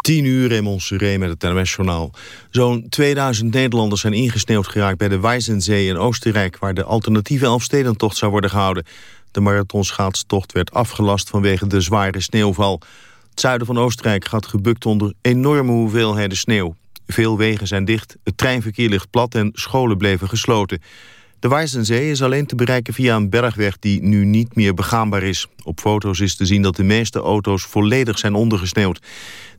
10 uur in Montserrat met het NOS-journaal. Zo'n 2000 Nederlanders zijn ingesneeuwd geraakt bij de Weizenzee in Oostenrijk... waar de alternatieve Elfstedentocht zou worden gehouden. De marathonschaatstocht werd afgelast vanwege de zware sneeuwval. Het zuiden van Oostenrijk gaat gebukt onder enorme hoeveelheden sneeuw. Veel wegen zijn dicht, het treinverkeer ligt plat en scholen bleven gesloten. De Weizenzee is alleen te bereiken via een bergweg die nu niet meer begaanbaar is. Op foto's is te zien dat de meeste auto's volledig zijn ondergesneeuwd.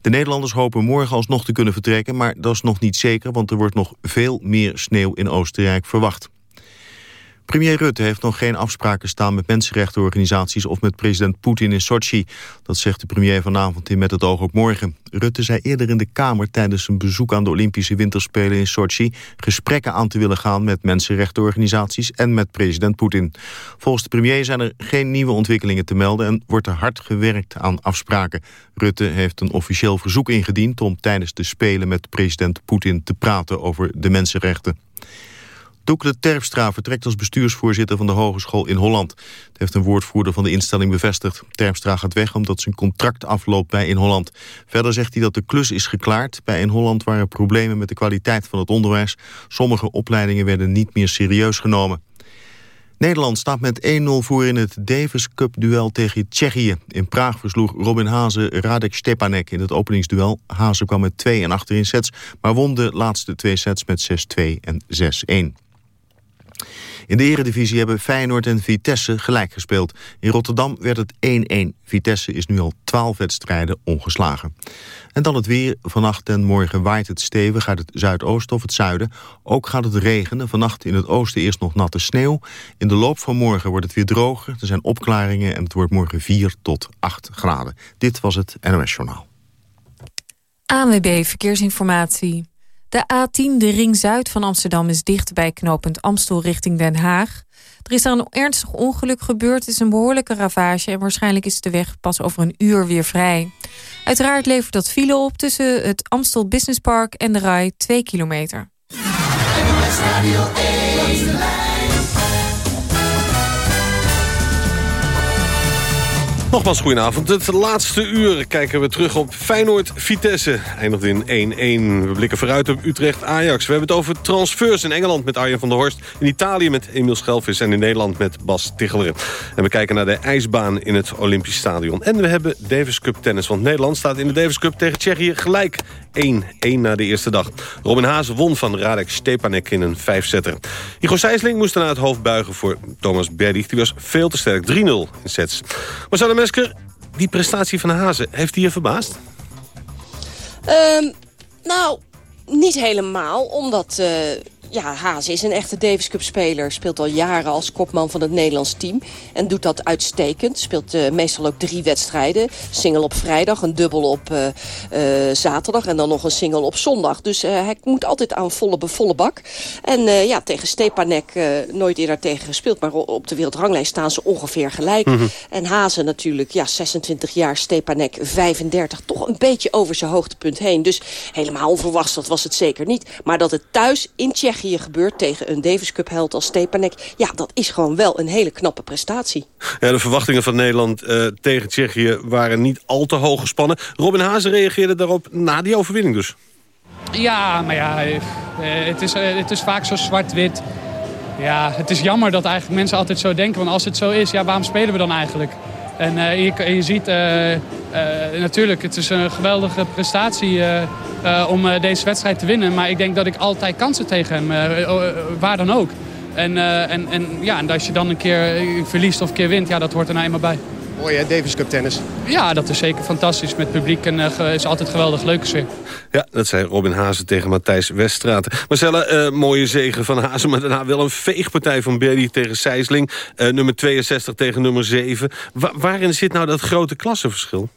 De Nederlanders hopen morgen alsnog te kunnen vertrekken... maar dat is nog niet zeker, want er wordt nog veel meer sneeuw in Oostenrijk verwacht. Premier Rutte heeft nog geen afspraken staan met mensenrechtenorganisaties of met president Poetin in Sochi. Dat zegt de premier vanavond in Met het oog op morgen. Rutte zei eerder in de Kamer tijdens een bezoek aan de Olympische Winterspelen in Sochi gesprekken aan te willen gaan met mensenrechtenorganisaties en met president Poetin. Volgens de premier zijn er geen nieuwe ontwikkelingen te melden en wordt er hard gewerkt aan afspraken. Rutte heeft een officieel verzoek ingediend om tijdens de Spelen met president Poetin te praten over de mensenrechten. Doekle Terpstra vertrekt als bestuursvoorzitter van de Hogeschool in Holland. Dat heeft een woordvoerder van de instelling bevestigd. Terpstra gaat weg omdat zijn contract afloopt bij In Holland. Verder zegt hij dat de klus is geklaard. Bij In Holland waren problemen met de kwaliteit van het onderwijs. Sommige opleidingen werden niet meer serieus genomen. Nederland staat met 1-0 voor in het Davis Cup duel tegen Tsjechië. In Praag versloeg Robin Hazen Radek Stepanek in het openingsduel. Hazen kwam met 2 en achter in sets, maar won de laatste twee sets met 6-2 en 6-1. In de eredivisie hebben Feyenoord en Vitesse gelijk gespeeld. In Rotterdam werd het 1-1. Vitesse is nu al 12 wedstrijden ongeslagen. En dan het weer. Vannacht en morgen waait het stevig uit het zuidoosten of het zuiden. Ook gaat het regenen. Vannacht in het oosten eerst nog natte sneeuw. In de loop van morgen wordt het weer droger. Er zijn opklaringen en het wordt morgen 4 tot 8 graden. Dit was het NOS Journaal. ANWB Verkeersinformatie. De A10, de ring zuid van Amsterdam, is dicht bij knooppunt Amstel richting Den Haag. Er is daar een ernstig ongeluk gebeurd. Het is een behoorlijke ravage en waarschijnlijk is de weg pas over een uur weer vrij. Uiteraard levert dat file op tussen het Amstel Business Park en de Rai 2 kilometer. Nogmaals, goedenavond. Het laatste uur kijken we terug op Feyenoord-Vitesse. Eindigt in 1-1. We blikken vooruit op Utrecht-Ajax. We hebben het over transfers in Engeland met Arjen van der Horst. In Italië met Emil Schelvis en in Nederland met Bas Tichelen. En we kijken naar de ijsbaan in het Olympisch Stadion. En we hebben Davis Cup tennis. Want Nederland staat in de Davis Cup tegen Tsjechië gelijk 1-1 na de eerste dag. Robin Haase won van Radek Stepanek in een vijfzetter. Igor Sijsling moest daarna het hoofd buigen voor Thomas Berdych. Die was veel te sterk, 3-0 in sets. Marcella Mesker, die prestatie van Hazen, heeft hij je verbaasd? Um, nou, niet helemaal, omdat... Uh ja, Haas is een echte Davis Cup speler. Speelt al jaren als kopman van het Nederlands team. En doet dat uitstekend. Speelt uh, meestal ook drie wedstrijden. Single op vrijdag, een dubbel op uh, uh, zaterdag... en dan nog een single op zondag. Dus hij moet altijd aan volle, volle bak. En ja, tegen Stepanek nooit eerder tegen gespeeld. Maar op de wereldranglijst staan ze ongeveer gelijk. Mm -hmm. En Hazen natuurlijk, ja, 26 jaar. Stepanek 35. Toch een beetje over zijn hoogtepunt heen. Dus helemaal onverwacht, dat was het zeker niet. Maar dat het thuis in Tsjechië hier gebeurt tegen een Davis Cup held als Stepanek... ja, dat is gewoon wel een hele knappe prestatie. Ja, de verwachtingen van Nederland uh, tegen Tsjechië waren niet al te hoog gespannen. Robin Hazen reageerde daarop na die overwinning dus. Ja, maar ja, uh, het, is, uh, het is vaak zo zwart-wit. Ja, het is jammer dat eigenlijk mensen altijd zo denken. Want als het zo is, ja, waarom spelen we dan eigenlijk? En uh, je, je, ziet, uh, uh, natuurlijk, het is een geweldige prestatie om deze wedstrijd te winnen. Maar ik denk dat ik altijd kansen tegen hem, waar dan ook. En, en, en, ja, en als je dan een keer verliest of een keer wint, ja, dat hoort er nou eenmaal bij. Mooi hè, Davis Cup tennis. Ja, dat is zeker fantastisch. Met publiek en uh, is altijd geweldig leuke sfeer. Ja, dat zei Robin Hazen tegen Matthijs Weststraat. Marcella, uh, mooie zegen van Hazen, maar daarna wel een veegpartij van Berdy tegen Sijsling. Uh, nummer 62 tegen nummer 7. Wa waarin zit nou dat grote klassenverschil?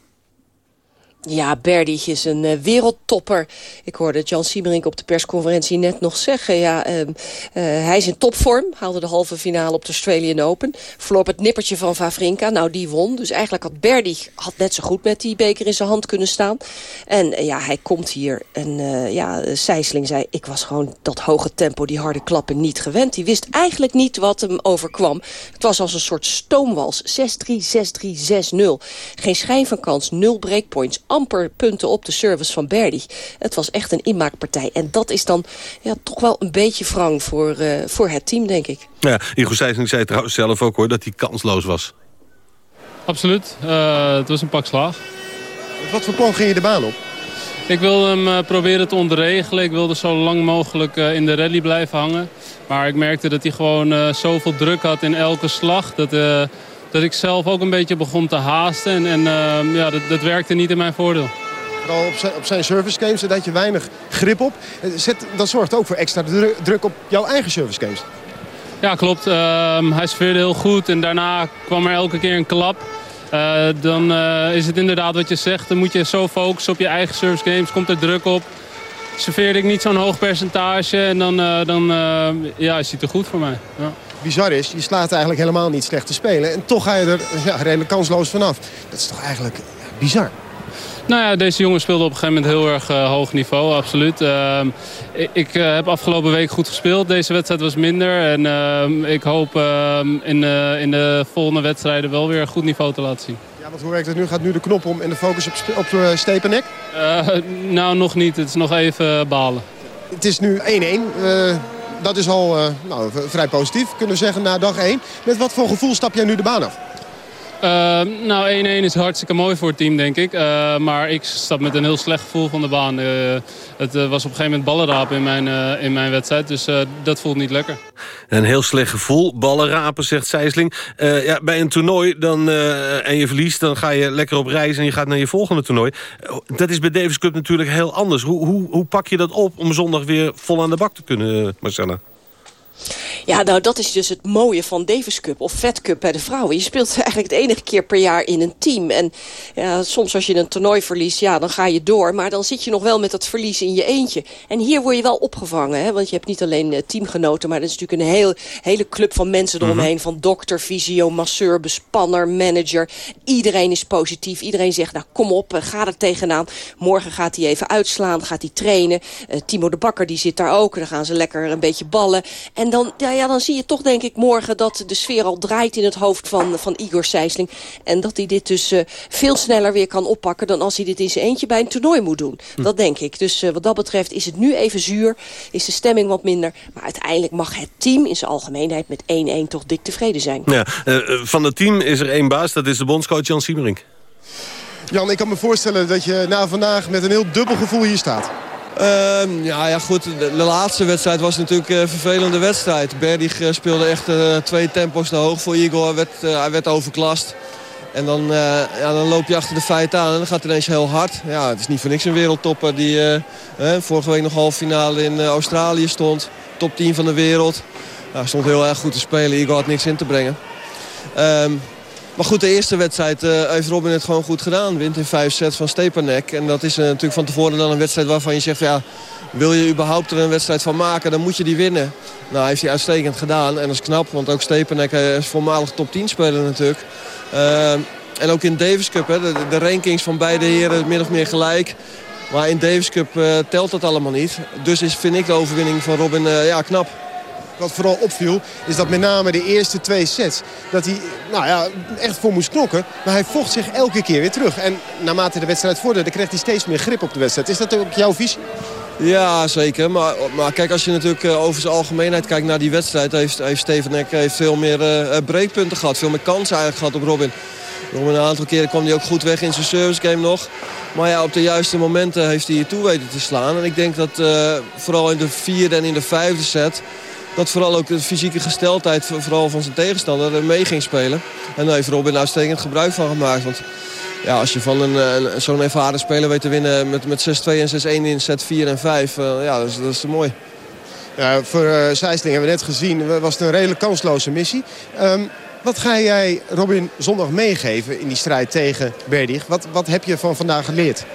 Ja, Berdych is een uh, wereldtopper. Ik hoorde Jan Siemerink op de persconferentie net nog zeggen. Ja, uh, uh, hij is in topvorm. Haalde de halve finale op de Australian Open. Verloor het nippertje van Vavrinka. Nou, die won. Dus eigenlijk had Berdych had net zo goed met die beker in zijn hand kunnen staan. En eh, ja, hij komt hier. En ja, Sijsling zei, ik was gewoon dat hoge tempo, die harde klappen niet gewend. Die wist eigenlijk niet wat hem overkwam. Het was als een soort stoomwals. 6-3, 6-3, 6-0. Geen schijn van kans, nul breakpoints amper punten op de service van Berdy. Het was echt een inmaakpartij. En dat is dan ja, toch wel een beetje wrang voor, uh, voor het team, denk ik. Ja, Igor Sijsling zei trouwens zelf ook hoor, dat hij kansloos was. Absoluut. Uh, het was een pak slaag. Wat voor plan ging je de baan op? Ik wilde hem uh, proberen te onderregelen. Ik wilde zo lang mogelijk uh, in de rally blijven hangen. Maar ik merkte dat hij gewoon uh, zoveel druk had in elke slag. Dat, dat ik zelf ook een beetje begon te haasten. En, en ja, dat, dat werkte niet in mijn voordeel. Vooral op zijn, op zijn service games, daar had je weinig grip op. Zet, dat zorgt ook voor extra druk op jouw eigen service games. Ja, klopt. Ehm, hij sfeerde heel goed en daarna kwam er elke keer een klap. Uh, dan uh, is het inderdaad wat je zegt. Dan moet je zo focussen op je eigen service games. Komt er druk op. Serveerde ik niet zo'n hoog percentage. En dan, uh, dan ja, is hij te goed voor mij. Ja. Bizar is, je slaat eigenlijk helemaal niet slecht te spelen. En toch ga je er ja, redelijk kansloos vanaf. Dat is toch eigenlijk bizar. Nou ja, deze jongen speelde op een gegeven moment heel erg uh, hoog niveau, absoluut. Uh, ik, ik uh, heb afgelopen week goed gespeeld. Deze wedstrijd was minder. En ehm, ik hoop ehm, in, in de volgende wedstrijden wel weer een goed niveau te laten zien. Ja, want hoe werkt het nu? Gaat nu de knop om en de focus op, op Stepanek? nou, nog niet. Het is nog even balen. Het is nu 1-1 dat is al uh, nou, vrij positief, kunnen we zeggen, na dag 1. Met wat voor gevoel stap jij nu de baan af? Uh, nou, 1-1 is hartstikke mooi voor het team, denk ik. Uh, maar ik stap met een heel slecht gevoel van de baan. Uh, het was op een gegeven moment ballenrapen in mijn, in mijn wedstrijd. Dus dat voelt niet lekker. Een heel slecht gevoel, ballenrapen, zegt Sijsling. ja, bij een toernooi dan, en je verliest, dan ga je lekker op reis... en je gaat naar je volgende toernooi. dat is bij Davis Cup natuurlijk heel anders. Hoe, hoe, hoe pak je dat op om zondag weer vol aan de bak te kunnen, Marcella? Ja, nou dat is dus het mooie van Davis Cup of Fed Cup bij de vrouwen. Je speelt eigenlijk de enige keer per jaar in een team. En ja, soms als je een toernooi verliest, ja, dan ga je door. Maar dan zit je nog wel met dat verlies in je eentje. En hier word je wel opgevangen. Hè? Want je hebt niet alleen uh, teamgenoten, maar er is natuurlijk een heel, hele club van mensen mhm. eromheen. Van dokter, fysio, masseur, bespanner, manager. Iedereen is positief. Iedereen zegt, nou kom op, uh, ga er tegenaan. Morgen gaat hij even uitslaan, gaat hij trainen. Uh, Timo de Bakker die zit daar ook. Dan gaan ze lekker een beetje ballen. En dan, ja, ja, dan zie je toch denk ik morgen dat de sfeer al draait in het hoofd van, van Igor Sijsling. En dat hij dit dus uh, veel sneller weer kan oppakken dan als hij dit in zijn eentje bij een toernooi moet doen. Hm. Dat denk ik. Dus uh, wat dat betreft is het nu even zuur, is de stemming wat minder. Maar uiteindelijk mag het team in zijn algemeenheid met 1-1 toch dik tevreden zijn. Ja, uh, van het team is er één baas, dat is de bondscoach Jan Siemerink. Jan, ik kan me voorstellen dat je na vandaag met een heel dubbel gevoel hier staat. Uh, ja, ja, goed. De, laatste wedstrijd was natuurlijk een vervelende wedstrijd. Berdig uh, speelde echt uh, twee tempo's te hoog voor Igor. Hij werd, hij werd overklast. En dan, ja, dan loop je achter de feiten aan en dan gaat het ineens heel hard. Ja, het is niet voor niks een wereldtopper die vorige week nog halve finale in Australië stond. Top 10 van de wereld. Nou, stond heel erg goed te spelen. Igor had niks in te brengen. Ehm, maar goed, de eerste wedstrijd uh, heeft Robin het gewoon goed gedaan. Wint in vijf sets van Stepanek. En dat is uh, natuurlijk van tevoren dan een wedstrijd waarvan je zegt... Ja, wil je überhaupt er een wedstrijd van maken, dan moet je die winnen. Nou, heeft hij uitstekend gedaan. En dat is knap, want ook Stepanek is voormalig top 10 speler natuurlijk. En ook in Davis Cup, hè, de, de, rankings van beide heren min of meer gelijk. Maar in Davis Cup telt dat allemaal niet. Dus is, vind ik de overwinning van Robin ja, knap wat vooral opviel, is dat met name de eerste twee sets... dat hij nou ja, echt voor moest knokken. Maar hij vocht zich elke keer weer terug. En naarmate de wedstrijd vorderde, kreeg hij steeds meer grip op de wedstrijd. Is dat ook jouw visie? Ja, zeker. Maar, maar kijk, als je natuurlijk uh, over zijn algemeenheid kijkt naar die wedstrijd... heeft, heeft Steven heeft veel meer uh, breekpunten gehad. Veel meer kansen eigenlijk gehad op Robin. Robin een aantal keren kwam hij ook goed weg in zijn service game nog. Maar ja, op de juiste momenten heeft hij je toe weten te slaan. En ik denk dat vooral in de vierde en in de vijfde set dat vooral ook de fysieke gesteldheid vooral van zijn tegenstander mee ging spelen. En daar heeft Robin uitstekend gebruik van gemaakt. Want ja, als je van een, een zo'n ervaren speler weet te winnen met, met 6-2 en 6-1 in set 4 en 5, uh, eh, ja, dat is, dat is mooi. Ja, voor uh, hebben we net gezien, was het een redelijk kansloze missie. Um, wat ga jij Robin zondag meegeven in die strijd tegen Berdig? Wat, wat heb je van vandaag geleerd?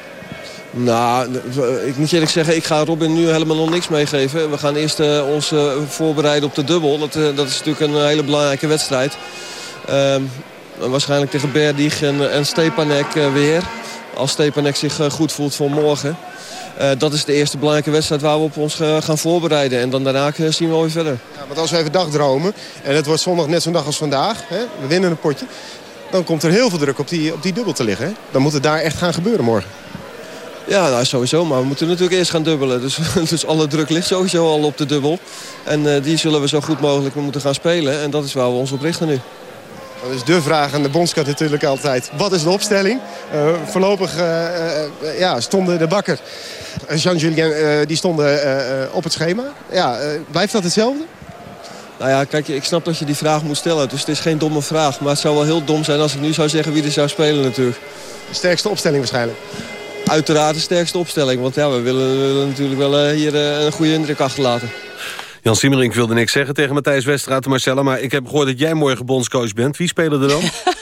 Nou, ik moet je eerlijk zeggen, ik ga Robin nu helemaal nog niks meegeven. We gaan eerst uh, ons uh, voorbereiden op de dubbel. Dat, uh, dat is natuurlijk een hele belangrijke wedstrijd. Ehm, waarschijnlijk tegen Berdig en, en Stepanek weer. Als Stepanek zich goed voelt voor morgen. dat is de eerste belangrijke wedstrijd waar we op ons gaan voorbereiden. En dan daarna zien we weer verder. Ja, want als we even dagdromen, en het wordt zondag net zo'n dag als vandaag. Hè, we winnen een potje. Dan komt er heel veel druk op die, op die dubbel te liggen. Hè? Dan moet het daar echt gaan gebeuren morgen. Ja, nou, sowieso. Maar we moeten natuurlijk eerst gaan dubbelen. Dus, dus alle druk ligt sowieso al op de dubbel. En die zullen we zo goed mogelijk moeten gaan spelen. En dat is waar we ons op richten nu. Dat is de vraag aan de bondskat natuurlijk altijd. Wat is de opstelling? Uh, voorlopig uh, uh, ja, stonden de bakker Jean-Julien die stonden op het schema. Ja, blijft dat hetzelfde? Nou ja, kijk, ik snap dat je die vraag moet stellen. Dus het is geen domme vraag. Maar het zou wel heel dom zijn als ik nu zou zeggen wie er zou spelen natuurlijk. De sterkste opstelling waarschijnlijk? Uiteraard de sterkste opstelling. Want ja, we willen, we willen natuurlijk wel hier een goede indruk achterlaten. Jan Simmerink wilde niks zeggen tegen Matthijs Westraat en Marcella... maar ik heb gehoord dat jij morgen bondscoach bent. Wie spelen er dan?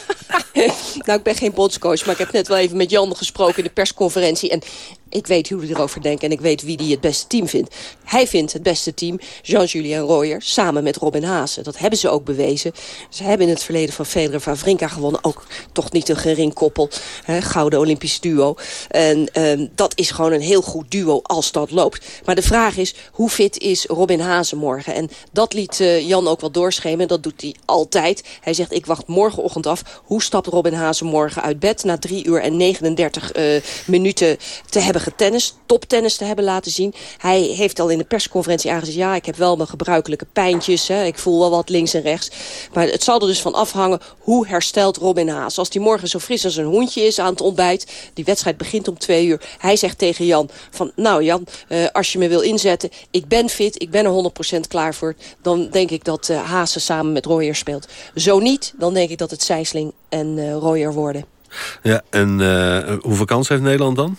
nou, ik ben geen bondscoach, maar ik heb net wel even met Jan gesproken in de persconferentie. En ik weet hoe hij erover denkt en ik weet wie hij het beste team vindt. Hij vindt het beste team Jean-Julien Royer samen met Robin Haase. Dat hebben ze ook bewezen. Ze hebben in het verleden van Federer van Vrinka gewonnen. Ook toch niet een gering koppel. Hè, gouden Olympisch duo. En uh, dat is gewoon een heel goed duo als dat loopt. Maar de vraag is, hoe fit is Robin Haase morgen? En dat liet uh, Jan ook wel doorschemen. Dat doet hij altijd. Hij zegt, ik wacht morgenochtend af. Hoe stapt Robin Haase morgen uit bed... na 3 uur en 39 uh, minuten te hebben getennis, toptennis te hebben laten zien. Hij heeft al in de persconferentie aangezien... ja, ik heb wel mijn gebruikelijke pijntjes, hè, ik voel wel wat links en rechts. Maar het zal er dus van afhangen hoe herstelt Robin Haas. Als hij morgen zo fris als een hondje is aan het ontbijt... die wedstrijd begint om twee uur. Hij zegt tegen Jan van, nou Jan, uh, als je me wil inzetten... ik ben fit, ik ben er 100% klaar voor... dan denk ik dat uh, Haase samen met Royer speelt. Zo niet, dan denk ik dat het Sijsling en uh, Royer worden. Ja, en hoeveel kans heeft Nederland dan?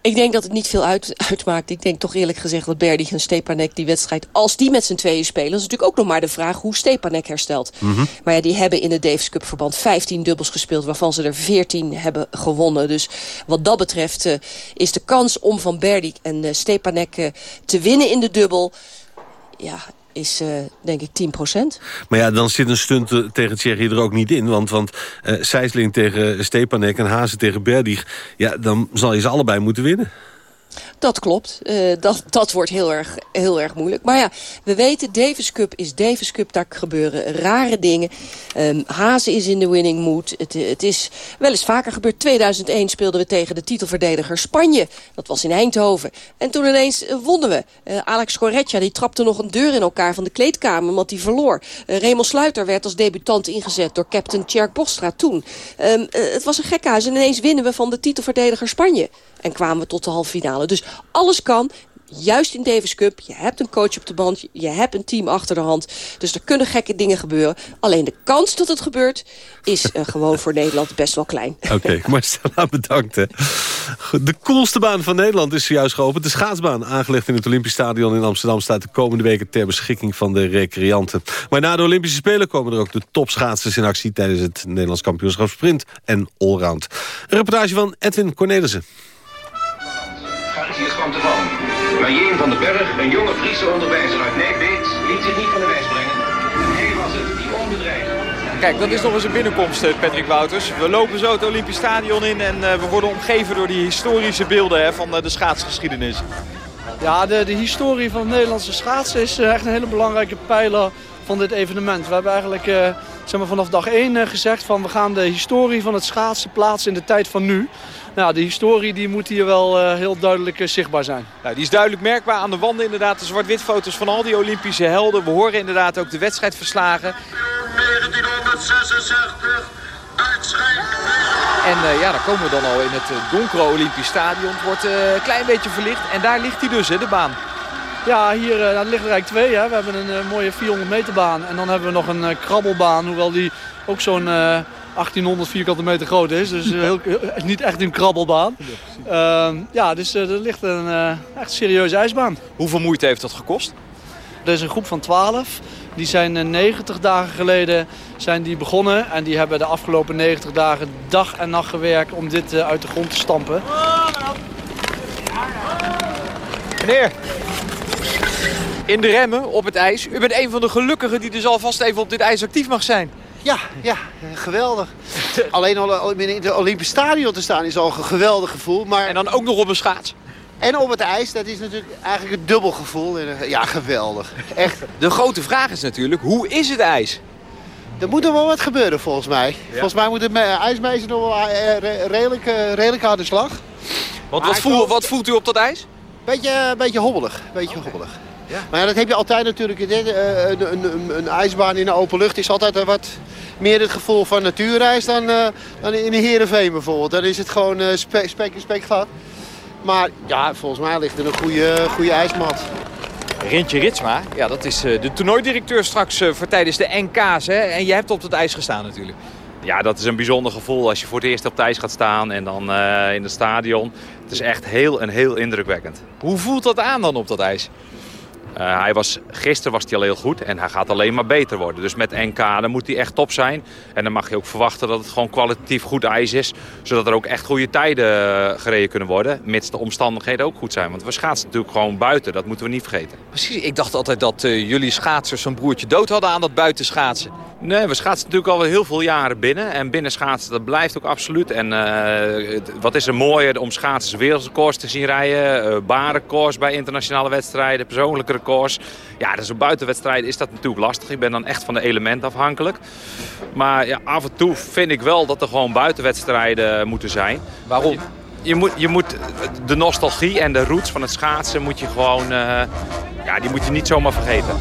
Ik denk dat het niet veel uit, uitmaakt. Ik denk toch eerlijk gezegd dat Berdy en Stepanek die wedstrijd... als die met z'n tweeën spelen... is natuurlijk ook nog maar de vraag hoe Stepanek herstelt. Mm -hmm. Maar ja, die hebben in het Davis Cup verband 15 dubbels gespeeld... waarvan ze er 14 hebben gewonnen. Dus wat dat betreft uh, is de kans om van Berdy en uh, Stepanek uh, te winnen in de dubbel... ja, is uh, denk ik 10% Maar ja, dan zit een stunt uh, tegen Tsjechië er ook niet in. Want, want uh, tegen Stepanek en Hazen tegen Berdig... ja, dan zal je ze allebei moeten winnen. Dat klopt. Uh, dat, dat wordt heel erg, heel erg moeilijk. Maar ja, we weten, Davis Cup is Davis Cup. Daar gebeuren rare dingen. Um, Hazen is in de winning mood. Het, het is wel eens vaker gebeurd. 2001 speelden we tegen de titelverdediger Spanje. Dat was in Eindhoven. En toen ineens uh, wonnen we. Uh, Alex Corretja die trapte nog een deur in elkaar van de kleedkamer. Want die verloor. Uh, Sluiter werd als debutant ingezet door captain Tjerk Bostra toen. Um, het was een gekhuis. En ineens winnen we van de titelverdediger Spanje. En kwamen we tot de halve finale. Dus alles kan. Juist in Davis Cup, je hebt een coach op de band, je hebt een team achter de hand. Dus er kunnen gekke dingen gebeuren. Alleen de kans dat het gebeurt is uh, gewoon voor Nederland best wel klein. Oké, okay, Marcella, bedankt. Hè. De coolste baan van Nederland is zojuist geopend. De schaatsbaan, aangelegd in het Olympisch Stadion in Amsterdam... staat de komende weken ter beschikking van de recreanten. Maar na de Olympische Spelen komen er ook de topschaatsers in actie... tijdens het Nederlands kampioenschap sprint en allround. Een reportage van Edwin Cornelissen hier kwam te vallen. Marjeen van den Berg, een jonge Friese onderwijzer uit Nijbeet, liet zich niet van de wijs brengen. En hij was het die onbedreigd. Kijk, dat is nog eens een binnenkomst, eh, Patrick Wouters. We lopen zo het Olympisch Stadion in en uh, we worden omgeven door die historische beelden hè, van uh, de schaatsgeschiedenis. Ja, de, de historie van het Nederlandse schaatsen is echt een hele belangrijke pijler van dit evenement. We hebben eigenlijk uh, zeg maar vanaf dag 1 uh, gezegd van we gaan de historie van het schaatsen plaatsen in de tijd van nu. Nou, de historie die moet hier wel uh, heel duidelijk zichtbaar zijn. Nou, die is duidelijk merkbaar aan de wanden inderdaad. De zwart-wit foto's van al die Olympische helden. We horen inderdaad ook de wedstrijdverslagen. 1966 en uh, ja, dan komen we dan al in het donkere Olympisch Stadion. Het wordt een klein beetje verlicht. En daar ligt hij dus, hè, de baan. Ja, hier uh, liggen er eigenlijk twee. Hè. We hebben een uh, mooie 400 meter baan. En dan hebben we nog een uh, krabbelbaan. Hoewel die ook zo'n 1800 vierkante meter groot is. Dus heel, niet echt een krabbelbaan. Ja, ja dus er ligt een echt serieuze ijsbaan. Hoeveel moeite heeft dat gekost? Er is een groep van 12. Die zijn 90 dagen geleden zijn die begonnen. En die hebben de afgelopen 90 dagen dag en nacht gewerkt om dit uit de grond te stampen. Meneer, in de remmen op het ijs. U bent een van de gelukkigen die dus alvast even op dit ijs actief mag zijn. Ja, ja, geweldig. Alleen al in het Olympisch Stadion te staan is al een geweldig gevoel. Maar... En dan ook nog op een schaats. En op het ijs, dat is natuurlijk eigenlijk een dubbel gevoel. Ja, geweldig. Echt. De grote vraag is natuurlijk, hoe is het ijs? Er moet er wel wat gebeuren volgens mij. Volgens mij moet de ijsmeester nog wel uh, redelijk, uh, redelijk aan de slag. Want wat, voel, wat voelt u op dat ijs? Beetje, beetje hobbelig. Beetje hobbelig. Ja. Maar ja, dat heb je altijd natuurlijk. Een, een, een, een, ijsbaan in de open lucht is altijd wat meer het gevoel van natuurreis dan, dan in de Heerenveen bijvoorbeeld. Dan is het gewoon spek, spek, spek glad. Maar ja, volgens mij ligt er een goede, goede ijsmat. Rintje Ritsma, ja, dat is de toernooidirecteur straks voor tijdens de NK's. Hè? En je hebt op het ijs gestaan natuurlijk. Ja, dat is een bijzonder gevoel als je voor het eerst op het ijs gaat staan en dan uh, in het stadion. Het is echt heel en heel indrukwekkend. Hoe voelt dat aan dan op dat ijs? Uh, hij was, gisteren was hij al heel goed en hij gaat alleen maar beter worden. Dus met NK dan moet hij echt top zijn. En dan mag je ook verwachten dat het gewoon kwalitatief goed ijs is. Zodat er ook echt goede tijden eh, gereden kunnen worden. Mits de omstandigheden ook goed zijn. Want we schaatsen natuurlijk gewoon buiten. Dat moeten we niet vergeten. Precies. Ik dacht altijd dat uh, jullie schaatsers zo'n broertje dood hadden aan dat buitenschaatsen. Nee, we schaatsen natuurlijk al heel veel jaren binnen. En binnen schaatsen, dat blijft ook absoluut. En uh, wat is er mooier om schaatsers wereldrecords te zien rijden. Barenkoers bij internationale wedstrijden, persoonlijke records. Ja, dus op buitenwedstrijden is dat natuurlijk lastig. Ik ben dan echt van de element afhankelijk. Maar ja, af en toe vind ik wel dat er gewoon buitenwedstrijden moeten zijn. Waarom? Je, moet, je moet de nostalgie en de roots van het schaatsen moet je gewoon... Uh, ja, die moet je niet zomaar vergeten.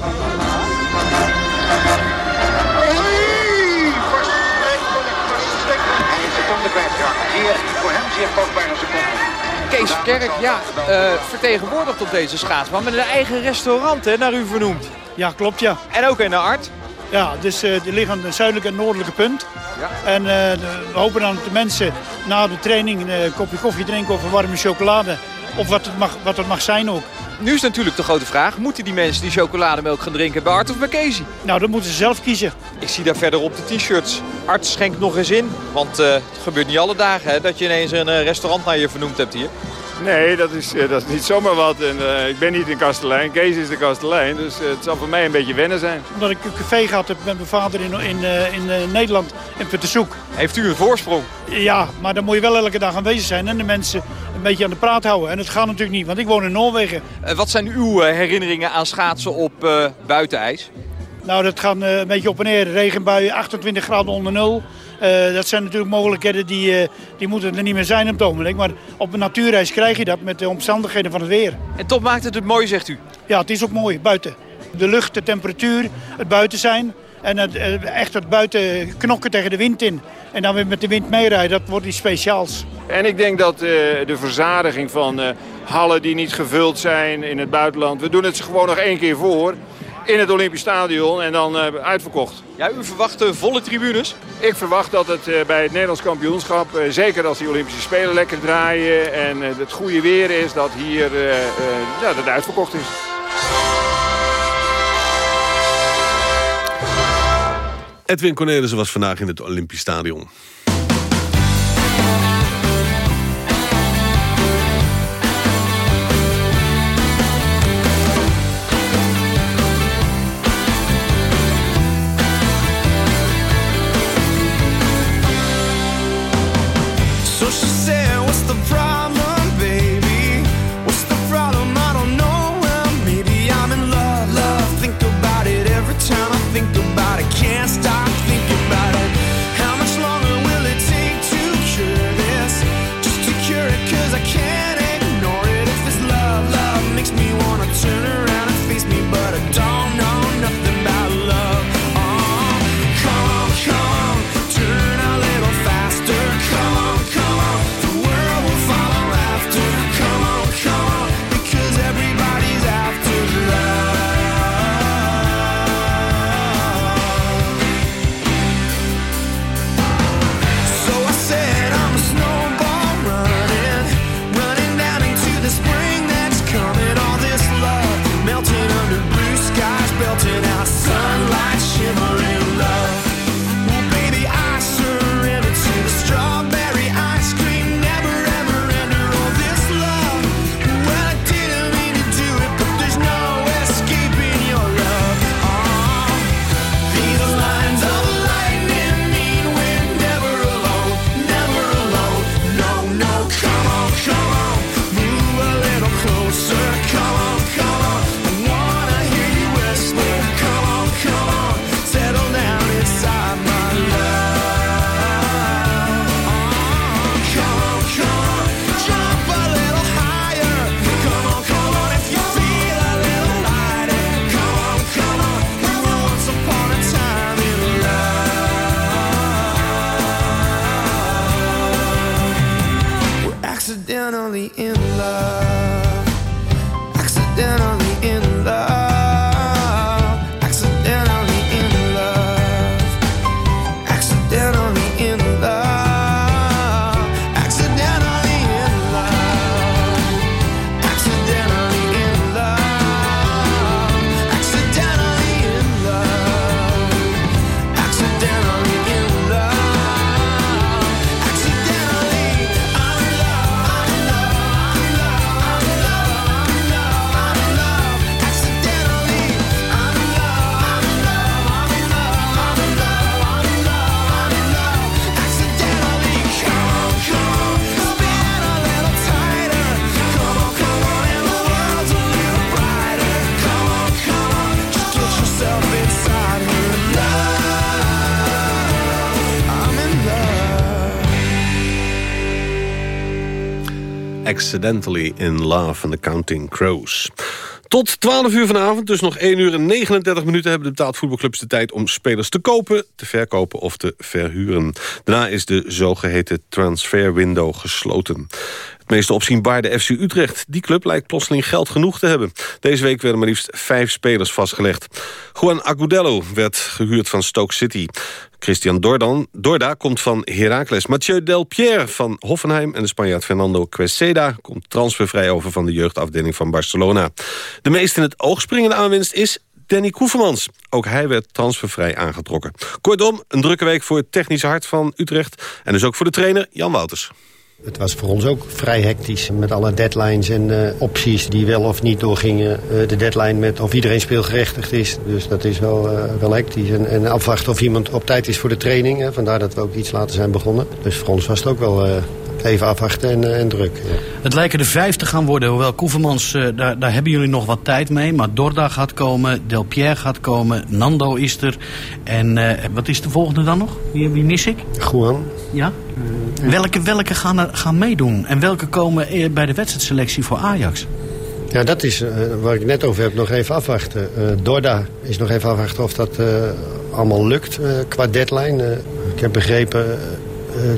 voor hem zeer kostbare seconde. Kees Kerk, ja, uh, vertegenwoordigd op deze schaatsbaan met een eigen restaurant hè, naar u vernoemd. Ja, klopt ja. En ook in de Art? Ja, dus uh, die liggen aan het zuidelijke en noordelijke punt. Ja. En uh, we hopen dan dat de mensen na de training een kopje koffie drinken of een warme chocolade. Of wat het mag, wat het mag zijn ook. Nu is natuurlijk de grote vraag, moeten die mensen die chocolademelk gaan drinken bij Art of bij Casey? Nou, dat moeten ze zelf kiezen. Ik zie daar verder op de t-shirts. Art schenkt nog eens in, want uh, het gebeurt niet alle dagen hè, dat je ineens een uh, restaurant naar je vernoemd hebt hier. Nee, dat is, uh, dat is niet zomaar wat. En, uh, ik ben niet in Kastelein, Kees is de Kastelein, dus uh, het zal voor mij een beetje wennen zijn. Omdat ik een café gehad heb met mijn vader in, in, in Nederland, in Puttershoek. Heeft u een voorsprong? Ja, maar dan moet je wel elke dag aanwezig zijn en de mensen een beetje aan de praat houden. En dat gaat natuurlijk niet, want ik woon in Noorwegen. wat zijn uw herinneringen aan schaatsen op buitenijs? Nou, dat gaat een beetje op en neer. Regenbuien, 28 graden onder nul. Uh, dat zijn natuurlijk mogelijkheden die, uh, die moeten er niet meer zijn op het ogenblik. Maar op een natuurreis krijg je dat met de omstandigheden van het weer. En toch maakt het het mooi, zegt u? Ja, het is ook mooi, buiten. De lucht, de temperatuur, het buiten zijn. En het, echt het buiten knokken tegen de wind in. En dan weer met de wind meerijden, dat wordt iets speciaals. En ik denk dat uh, de verzadiging van hallen die niet gevuld zijn in het buitenland... we doen het gewoon nog één keer voor in het Olympisch Stadion en dan uh, uitverkocht. Ja, u verwacht uh, volle tribunes? Ik verwacht dat het uh, bij het Nederlands kampioenschap, zeker als die Olympische Spelen lekker draaien en het goede weer is, dat hier ja, dat het uitverkocht is. Edwin Cornelissen was vandaag in het Olympisch Stadion. Can't Accidentally in Love van de Counting Crows. Tot 12 uur vanavond, dus nog 1 uur en 39 minuten... hebben de betaald voetbalclubs de tijd om spelers te kopen, te verkopen of te verhuren. Daarna is de zogeheten transferwindow gesloten. Meeste opzienbaar de FC Utrecht. Die club lijkt plotseling geld genoeg te hebben. Deze week werden maar liefst vijf spelers vastgelegd. Juan Agudello werd gehuurd van Stoke City. Christian Dordan, Dorda komt van Heracles. Mathieu Delpierre van Hoffenheim en de Spanjaard Fernando Queseda... komt transfervrij over van de jeugdafdeling van Barcelona. De meest in het oog springende aanwinst is Danny Koevermans. Ook hij werd transfervrij aangetrokken. Kortom, een drukke week voor het technische hart van Utrecht... en dus ook voor de trainer Jan Wouters. Het was voor ons ook vrij hectisch met alle deadlines en eh, opties die wel of niet doorgingen. Eh, de deadline met of iedereen speelgerechtigd is. Dus dat is wel, eh, wel hectisch. En, en afwachten of iemand op tijd is voor de training. Vandaar dat we ook iets later zijn begonnen. Dus voor ons was het ook wel even afwachten en, en druk. Ja. Het lijken er vijf te gaan worden. Hoewel Koevermans, daar, daar hebben jullie nog wat tijd mee. Maar Dorda gaat komen, Delpierre gaat komen, Nando is er. En wat is de volgende dan nog? Wie, wie mis ik? Juan. Ja? Welke, welke gaan, er, gaan meedoen? En welke komen bij de wedstrijdselectie voor Ajax? Ja, dat is uh, waar ik net over heb, nog even afwachten. Uh, Dorda is nog even afwachten of dat uh, allemaal lukt qua deadline. ik heb begrepen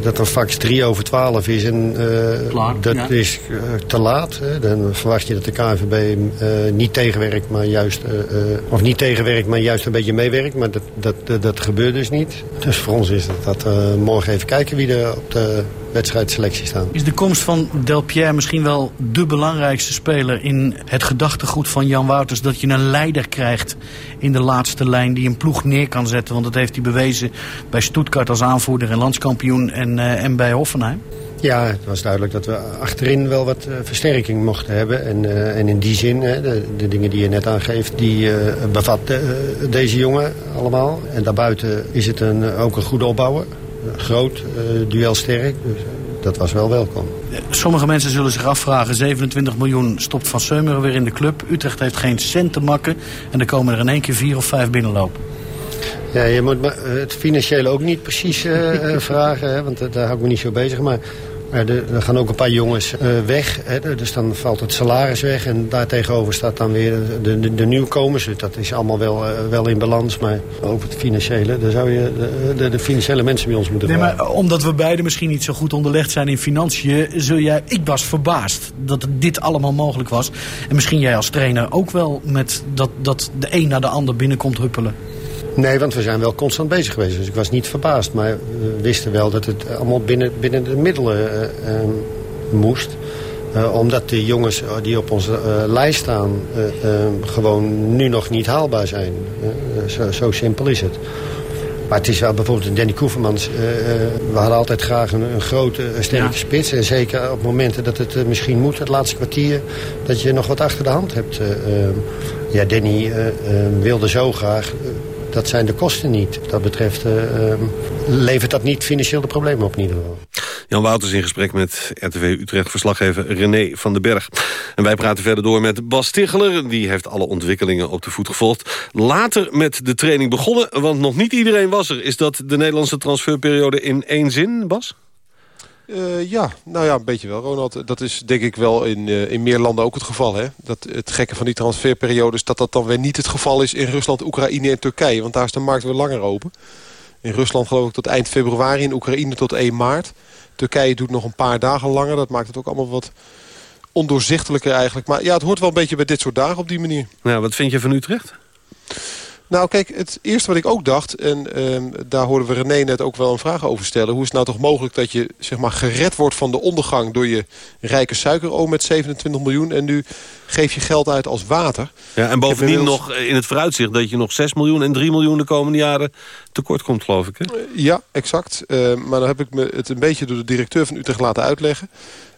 dat er fax 3 over 12 is en dat ja. is te laat. Hè. Dan verwacht je dat de KNVB niet tegenwerkt, maar juist, of niet tegenwerkt, maar juist een beetje meewerkt. Maar dat, dat, dat, dat gebeurt dus niet. Dus voor ons is dat, dat morgen even kijken wie er op de wedstrijdselectie staan. Is de komst van Delpierre misschien wel de belangrijkste speler in het gedachtegoed van Jan Wouters... dat je een leider krijgt in de laatste lijn die een ploeg neer kan zetten? Want dat heeft hij bewezen bij Stuttgart als aanvoerder en landskampioen en, uh, en bij Hoffenheim. Ja, het was duidelijk dat we achterin wel wat uh, versterking mochten hebben. En, uh, en in die zin, de, de, dingen die je net aangeeft, die bevat deze jongen allemaal. En daarbuiten is het een, ook een goede opbouwer groot, duelsterk. Dus dat was wel welkom. Sommige mensen zullen zich afvragen, 27 miljoen stopt Van Seumeren weer in de club. Utrecht heeft geen cent te makken en er komen er in één keer vier of vijf binnenlopen. Ja, je moet het financiële ook niet precies uh, vragen, hè, want daar hou ik me niet zo bezig. Maar er, er, gaan ook een paar jongens uh, weg. Hè, dus dan valt het salaris weg. En daartegenover staat dan weer de, de, de nieuwkomers. Dus dat is allemaal wel, uh, wel in balans. Maar over het financiële, daar zou je de, de, de, financiële mensen bij ons moeten nee, vragen. Maar omdat we beiden misschien niet zo goed onderlegd zijn in financiën... zul jij, ik was verbaasd dat dit allemaal mogelijk was. En misschien jij als trainer ook wel met dat, dat de een naar de ander binnenkomt huppelen. Nee, want we zijn wel constant bezig geweest. Dus ik was niet verbaasd. Maar we wisten wel dat het allemaal binnen, binnen de middelen uh, uh, moest. Uh, omdat de jongens die op onze lijst staan... gewoon nu nog niet haalbaar zijn. Zo, zo, simpel is het. Maar het is wel bijvoorbeeld een Danny Koevermans. we hadden altijd graag een, een grote, sterke ja. spits. En zeker op momenten dat het misschien moet, het laatste kwartier... dat je nog wat achter de hand hebt. ja, Danny wilde zo graag dat zijn de kosten niet. Wat dat betreft uh, levert dat niet financieel de problemen op in ieder geval. Jan Wouters in gesprek met RTV Utrecht-verslaggever René van den Berg. En wij praten verder door met Bas Ticheler. Die heeft alle ontwikkelingen op de voet gevolgd. Later met de training begonnen, want nog niet iedereen was er. Is dat de Nederlandse transferperiode in één zin, Bas? Uh, ja, nou ja, een beetje wel, Ronald. Dat is denk ik wel in, uh, in meer landen ook het geval. Hè? Dat het gekke van die transferperiodes... dat dat dan weer niet het geval is in Rusland, Oekraïne en Turkije. Want daar is de markt weer langer open. In Rusland geloof ik tot eind februari. In Oekraïne tot 1 maart. Turkije doet nog een paar dagen langer. Dat maakt het ook allemaal wat ondoorzichtelijker eigenlijk. Maar ja, het hoort wel een beetje bij dit soort dagen op die manier. Nou, wat vind je van Utrecht? Nou kijk, het eerste wat ik ook dacht... en ehm, daar hoorden we René net ook wel een vraag over stellen... hoe is het nou toch mogelijk dat je zeg maar, gered wordt van de ondergang... door je rijke suikeroom met 27 miljoen... en nu geef je geld uit als water. Ja, en bovendien nog in het vooruitzicht dat je nog 6 miljoen en 3 miljoen de komende jaren tekort komt, geloof ik. Hè? Ja, exact. Uh, maar dan heb ik me het een beetje door de directeur van Utrecht laten uitleggen.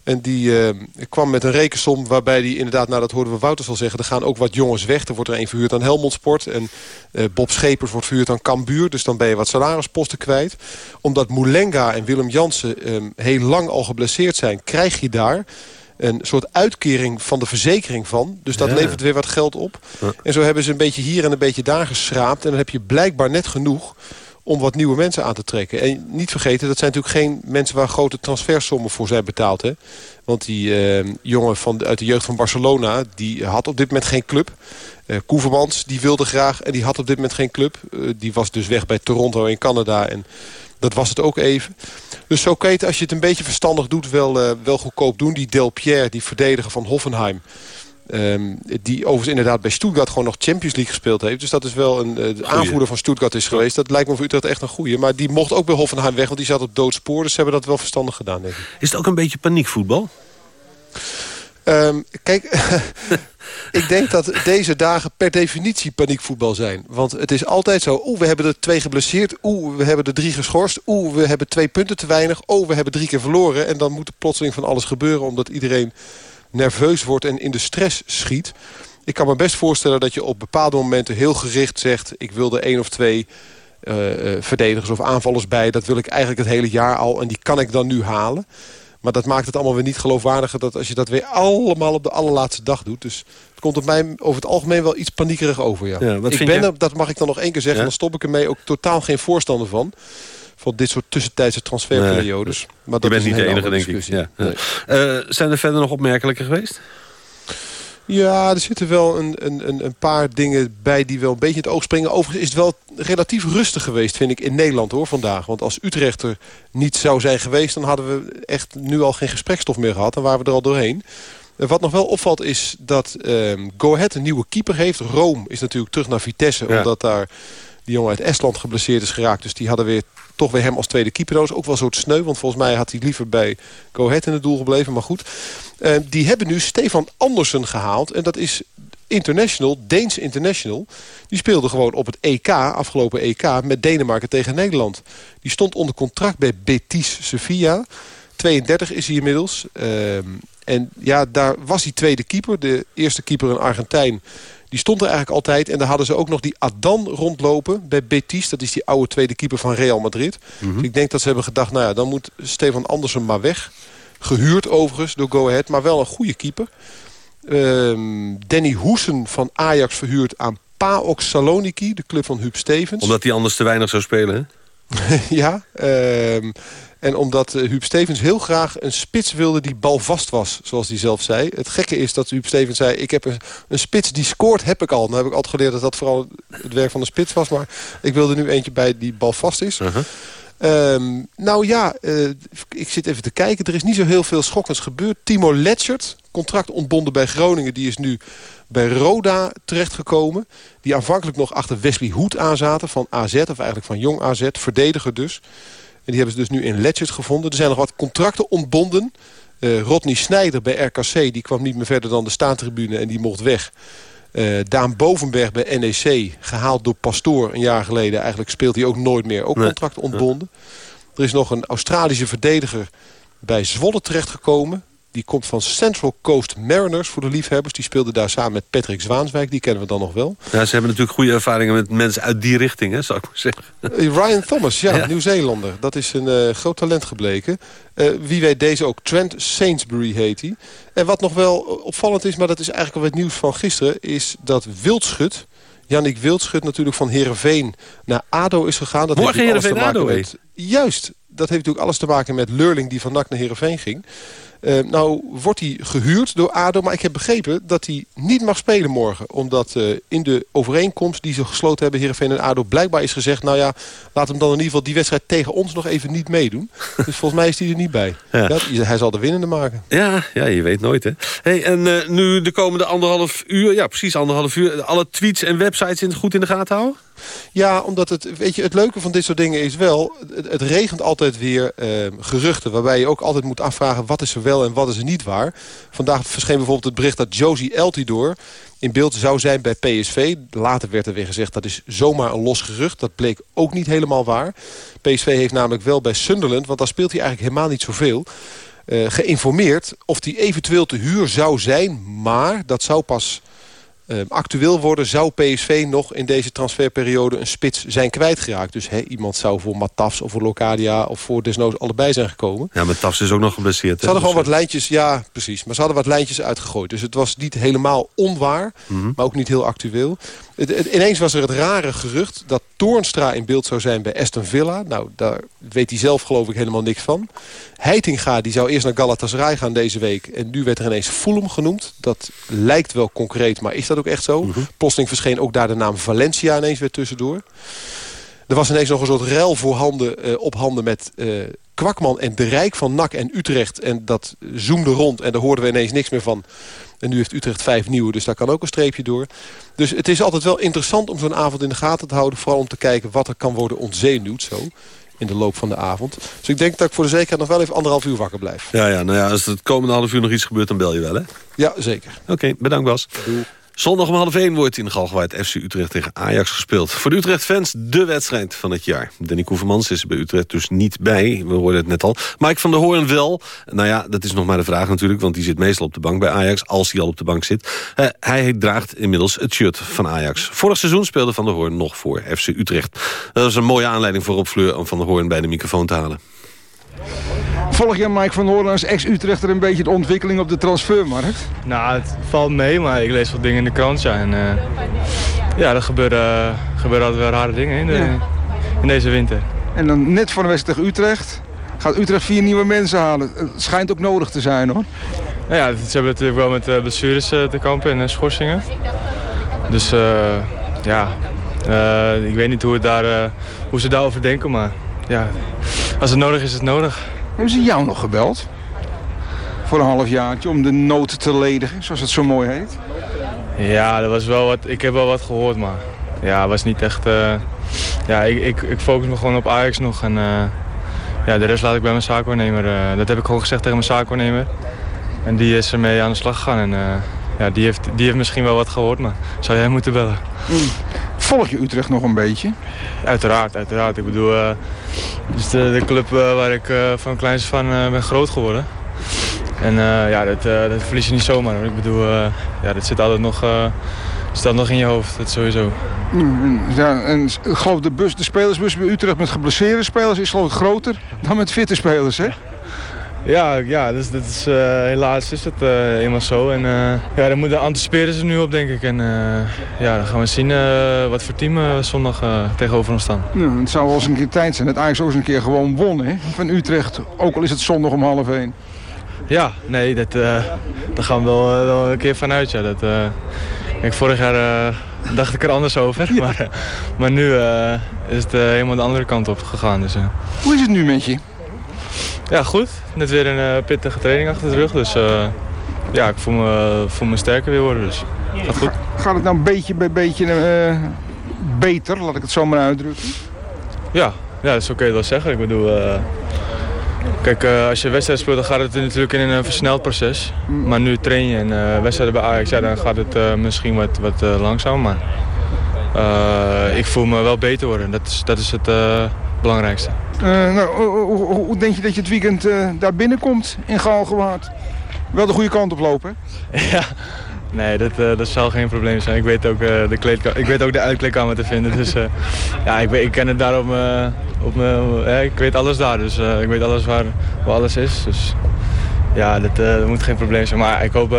En die uh, kwam met een rekensom waarbij die inderdaad, nou dat hoorden we Wouters al zeggen... er gaan ook wat jongens weg. Er wordt er een verhuurd aan Helmond Sport. En uh, Bob Schepers wordt verhuurd aan Cambuur. Dus dan ben je wat salarisposten kwijt. Omdat Moulenga en Willem Jansen um, heel lang al geblesseerd zijn... krijg je daar een soort uitkering van de verzekering van. Dus dat Ja. levert weer wat geld op. En zo hebben ze een beetje hier en een beetje daar geschraapt. En dan heb je blijkbaar net genoeg om wat nieuwe mensen aan te trekken. En niet vergeten, dat zijn natuurlijk geen mensen waar grote transfersommen voor zijn betaald. Hè? Want die eh, jongen van, uit de jeugd van Barcelona, die had op dit moment geen club. Eh Koevermans, die wilde graag en die had op dit moment geen club. Eh, die was dus weg bij Toronto in Canada en dat was het ook even. Dus zo kan als je het een beetje verstandig doet, wel, eh, wel goedkoop doen. Die Del Pierre, die verdediger van Hoffenheim... Ehm, die overigens inderdaad bij Stuttgart gewoon nog Champions League gespeeld heeft. Dus dat is wel een eh, de aanvoerder van Stuttgart is geweest. Dat lijkt me voor Utrecht echt een goeie. Maar die mocht ook bij Hoffenheim weg, want die zat op doodspoor. Dus ze hebben dat wel verstandig gedaan, denk ik. Is het ook een beetje paniekvoetbal? Ehm, kijk, ik denk dat deze dagen per definitie paniekvoetbal zijn. Want het is altijd zo, oeh, we hebben er twee geblesseerd. Oeh, we hebben er drie geschorst. Oeh, we hebben twee punten te weinig. Oh, we hebben drie keer verloren. En dan moet er plotseling van alles gebeuren... omdat iedereen nerveus wordt en in de stress schiet. Ik kan me best voorstellen dat je op bepaalde momenten heel gericht zegt... ik wil er één of twee eh, eh, verdedigers of aanvallers bij. Dat wil ik eigenlijk het hele jaar al en die kan ik dan nu halen. Maar dat maakt het allemaal weer niet geloofwaardiger... dat als je dat weer allemaal op de allerlaatste dag doet. Dus het komt op mij over het algemeen wel iets paniekerig over. Ja. Ik ben er, dat mag ik dan nog één keer zeggen... Ja? dan stop ik ermee ook totaal geen voorstander van. Van dit soort tussentijdse transferperiodes. Maar dat je is bent niet de enige, denk ik. Ja. Eh, zijn er verder nog opmerkelijke geweest? Ja, er zitten wel een, een, een, paar dingen bij die wel een beetje in het oog springen. Overigens is het wel relatief rustig geweest, vind ik, in Nederland hoor, vandaag. Want als Utrecht er niet zou zijn geweest... dan hadden we echt nu al geen gesprekstof meer gehad. Dan waren we er al doorheen. En wat nog wel opvalt is dat ehm Go Ahead een nieuwe keeper heeft. Rome is natuurlijk terug naar Vitesse, Ja. omdat daar die jongen uit Estland geblesseerd is geraakt. Dus die hadden weer toch weer hem als tweede keeper. Ook wel zo sneu, want volgens mij had hij liever bij Go Ahead in het doel gebleven. Maar goed, Eh, die hebben nu Stefan Andersen gehaald. En dat is international, Deens international. Die speelde gewoon op het EK, afgelopen EK, met Denemarken tegen Nederland. Die stond onder contract bij Betis Sevilla. 32 is hij inmiddels. Ehm, en ja, daar was hij tweede keeper. De eerste keeper, een Argentijn, die stond er eigenlijk altijd. En daar hadden ze ook nog die Adan rondlopen bij Betis. Dat is die oude tweede keeper van Real Madrid. Mhm. Dus ik denk dat ze hebben gedacht, nou ja, dan moet Stefan Andersen maar weg. Gehuurd overigens door Go Ahead, maar wel een goede keeper. Ehm, Danny Hoesen van Ajax verhuurd aan PAOK Saloniki, de club van Huub Stevens. Omdat hij anders te weinig zou spelen, hè? ja, ehm, en omdat eh, Huub Stevens heel graag een spits wilde die balvast was, zoals hij zelf zei. Het gekke is dat Huub Stevens zei, ik heb een, een spits die scoort, heb ik al. Nou heb ik altijd geleerd dat dat vooral het werk van de spits was, maar ik wilde nu eentje bij die balvast is. Ehm, nou ja, eh, ik zit even te kijken. Er is niet zo heel veel schokkends gebeurd. Timo Letchert, contract ontbonden bij Groningen. Die is nu bij Roda terechtgekomen. Die aanvankelijk nog achter Wesley Hoed aanzaten van AZ. Of eigenlijk van Jong AZ. Verdediger dus. En die hebben ze dus nu in Letchert gevonden. Er zijn nog wat contracten ontbonden. Eh, Rodney Snijder bij RKC. Die kwam niet meer verder dan de staantribune en die mocht weg. Eh, Daan Bovenberg bij NEC, gehaald door Pastoor een jaar geleden. Eigenlijk speelt hij ook nooit meer. Ook contract ontbonden. Er is nog een Australische verdediger bij Zwolle terechtgekomen. Die komt van Central Coast Mariners voor de liefhebbers. Die speelde daar samen met Patrick Zwaanswijk. Die kennen we dan nog wel. Ja, ze hebben natuurlijk goede ervaringen met mensen uit die richting, hè, zou ik maar zeggen. Eh, Ryan Thomas, ja, Ja. Nieuw-Zeelander. Dat is een eh, groot talent gebleken. Eh, wie weet deze ook. Trent Sainsbury heet hij. En wat nog wel opvallend is, maar dat is eigenlijk al het nieuws van gisteren... is dat Wildschut, Yannick Wildschut natuurlijk van Heerenveen naar ADO is gegaan. Dat Morgen heeft natuurlijk alles Heerenveen te maken ADO, met- Juist, dat heeft natuurlijk alles te maken met Leurling die van NAC naar Heerenveen ging. Uh, nou wordt hij gehuurd door ADO, maar ik heb begrepen dat hij niet mag spelen morgen. Omdat uh, in de overeenkomst die ze gesloten hebben, Heerenveen en ADO, blijkbaar is gezegd... nou ja, laat hem dan in ieder geval die wedstrijd tegen ons nog even niet meedoen. Dus volgens mij is hij er niet bij. Ja. Hij zal de winnende maken. Ja, ja je weet nooit hè. Hey, en uh, nu de komende anderhalf uur, ja precies anderhalf uur... alle tweets en websites in, goed in de gaten houden? Ja, omdat het, weet je, het leuke van dit soort dingen is wel... het, het regent altijd weer uh, geruchten... waarbij je ook altijd moet afvragen wat is er wel en wat is er niet waar. Vandaag verscheen bijvoorbeeld het bericht dat Josie Eltidoor in beeld zou zijn bij PSV. Later werd er weer gezegd dat is zomaar een los gerucht. Dat bleek ook niet helemaal waar. PSV heeft namelijk wel bij Sunderland... want daar speelt hij eigenlijk helemaal niet zoveel... Uh, geïnformeerd of hij eventueel te huur zou zijn... maar dat zou pas actueel worden zou PSV nog in deze transferperiode een spits zijn kwijtgeraakt. Dus he, iemand zou voor Matafs of voor Locadia of voor desnoods allebei zijn gekomen. Ja, Matafs is ook nog geblesseerd. Ze hadden gewoon wat lijntjes, ja precies. Maar ze hadden wat lijntjes uitgegooid. Dus het was niet helemaal onwaar, mm -hmm. maar ook niet heel actueel. Het, het, ineens was er het rare gerucht dat Toornstra in beeld zou zijn bij Aston Villa. Nou, daar weet hij zelf geloof ik helemaal niks van. Heitinga die zou eerst naar Galatasaray gaan deze week. En nu werd er ineens Fulham genoemd. Dat lijkt wel concreet, maar is dat ook echt zo? Mm -hmm. Plotseling verscheen ook daar de naam Valencia ineens weer tussendoor. Er was ineens nog een soort rel voor handen, uh, op handen met uh, Kwakman en De Rijk van NAC en Utrecht. En dat zoomde rond en daar hoorden we ineens niks meer van. En nu heeft Utrecht vijf nieuwe, dus daar kan ook een streepje door. Dus het is altijd wel interessant om zo'n avond in de gaten te houden. Vooral om te kijken wat er kan worden ontzenuwd zo in de loop van de avond. Dus ik denk dat ik voor de zekerheid nog wel even anderhalf uur wakker blijf. Ja, ja nou ja, als het komende half uur nog iets gebeurt, dan bel je wel, hè? Ja, zeker. Oké, okay, bedankt Bas. Doei. Zondag om half 1 wordt in Galgenwaard FC Utrecht tegen Ajax gespeeld. Voor de Utrecht-fans de wedstrijd van het jaar. Danny Koevermans is er bij Utrecht dus niet bij. We hoorden het net al. Mike van der Hoorn wel. Nou ja, dat is nog maar de vraag natuurlijk. Want die zit meestal op de bank bij Ajax. Als hij al op de bank zit. Uh, hij draagt inmiddels het shirt van Ajax. Vorig seizoen speelde Van der Hoorn nog voor FC Utrecht. Dat was een mooie aanleiding voor Rob Fleur om Van der Hoorn bij de microfoon te halen. Volg je Mike van Hoorn als ex-Utrechter een beetje de ontwikkeling op de transfermarkt? Nou, het valt mee, maar ik lees wat dingen in de krant. Ja, en, uh, ja er gebeuren, uh, gebeuren altijd wel rare dingen in, de, ja. in deze winter. En dan net voor de wedstrijd tegen Utrecht gaat Utrecht vier nieuwe mensen halen. Het schijnt ook nodig te zijn hoor. Nou ja, ze hebben natuurlijk wel met blessures te kampen en schorsingen. Dus ja, ik weet niet hoe, het daar, hoe ze daarover denken, maar ja, als het nodig is, is het nodig. Hebben ze jou nog gebeld? Voor een halfjaartje om de nood te ledigen, zoals het zo mooi heet? Ja, dat was wel wat, ik heb wel wat gehoord, maar ja, het was niet echt... Uh, ja, ik, ik, ik, focus me gewoon op Ajax nog en uh, ja, de rest laat ik bij mijn zaakwaarnemer. Uh, dat heb ik gewoon gezegd tegen mijn zaakwaarnemer. En die is ermee aan de slag gegaan en ja, die, heeft, die heeft misschien wel wat gehoord, maar zou jij moeten bellen. Mm. Volg je Utrecht nog een beetje? Uiteraard, uiteraard. Ik bedoel, uh, het is de, de club uh, waar ik uh, van kleins van ben groot geworden. En ja, dat, dat verlies je niet zomaar. Hoor. Ik bedoel, ja, dat zit altijd nog, staat nog in je hoofd, dat sowieso. Ja, en ik geloof de, bus, de spelersbus bij Utrecht met geblesseerde spelers is geloof ik groter dan met fitte spelers, hè? Ja, ja dus, dat is, uh, helaas is het uh, eenmaal zo. En uh, ja, daar moeten anticiperen ze nu op, denk ik. En ja, dan gaan we zien wat voor team zondag tegenover ons staan. Ja, het zou wel eens een keer tijd zijn dat Ajax ook eens een keer gewoon won, hè? Van Utrecht, ook al is het zondag om half één. Ja, nee, dat, daar gaan we wel, wel, een keer vanuit. Ja. Dat, kijk, vorig jaar dacht ik er anders over. Ja. Maar, maar nu is het helemaal de andere kant op gegaan. Dus, Hoe is het nu met je? Ja, goed. Net weer een uh, pittige training achter de rug. Dus uh, ja, ik voel me, voel me sterker weer worden. Dus gaat goed. Gaat het nou een beetje bij beetje uh, beter, laat ik het zo maar uitdrukken? Ja, ja dat is oké wel zeggen. Ik bedoel, kijk, als je wedstrijd speelt, dan gaat het natuurlijk in een versneld proces. Mm. Maar nu train je en wedstrijden bij Ajax, ja, dan gaat het misschien wat, wat langzaam. Maar ik voel me wel beter worden. Dat is, dat is het belangrijkste. Uh, nou, hoe, hoe, hoe, denk je dat je het weekend uh, daar binnenkomt in Galgenwaard? Wel de goede kant op lopen? Ja, nee, dat, uh, dat zal geen probleem zijn. Ik weet ook, de, kleedkamer, ik weet ook de uitkleedkamer te vinden. Dus ja, ik, ik ken het daar op mijn... Ik weet alles daar, dus ik weet alles waar, waar alles is. Dus ja, dat, dat moet geen probleem zijn. Maar ik hoop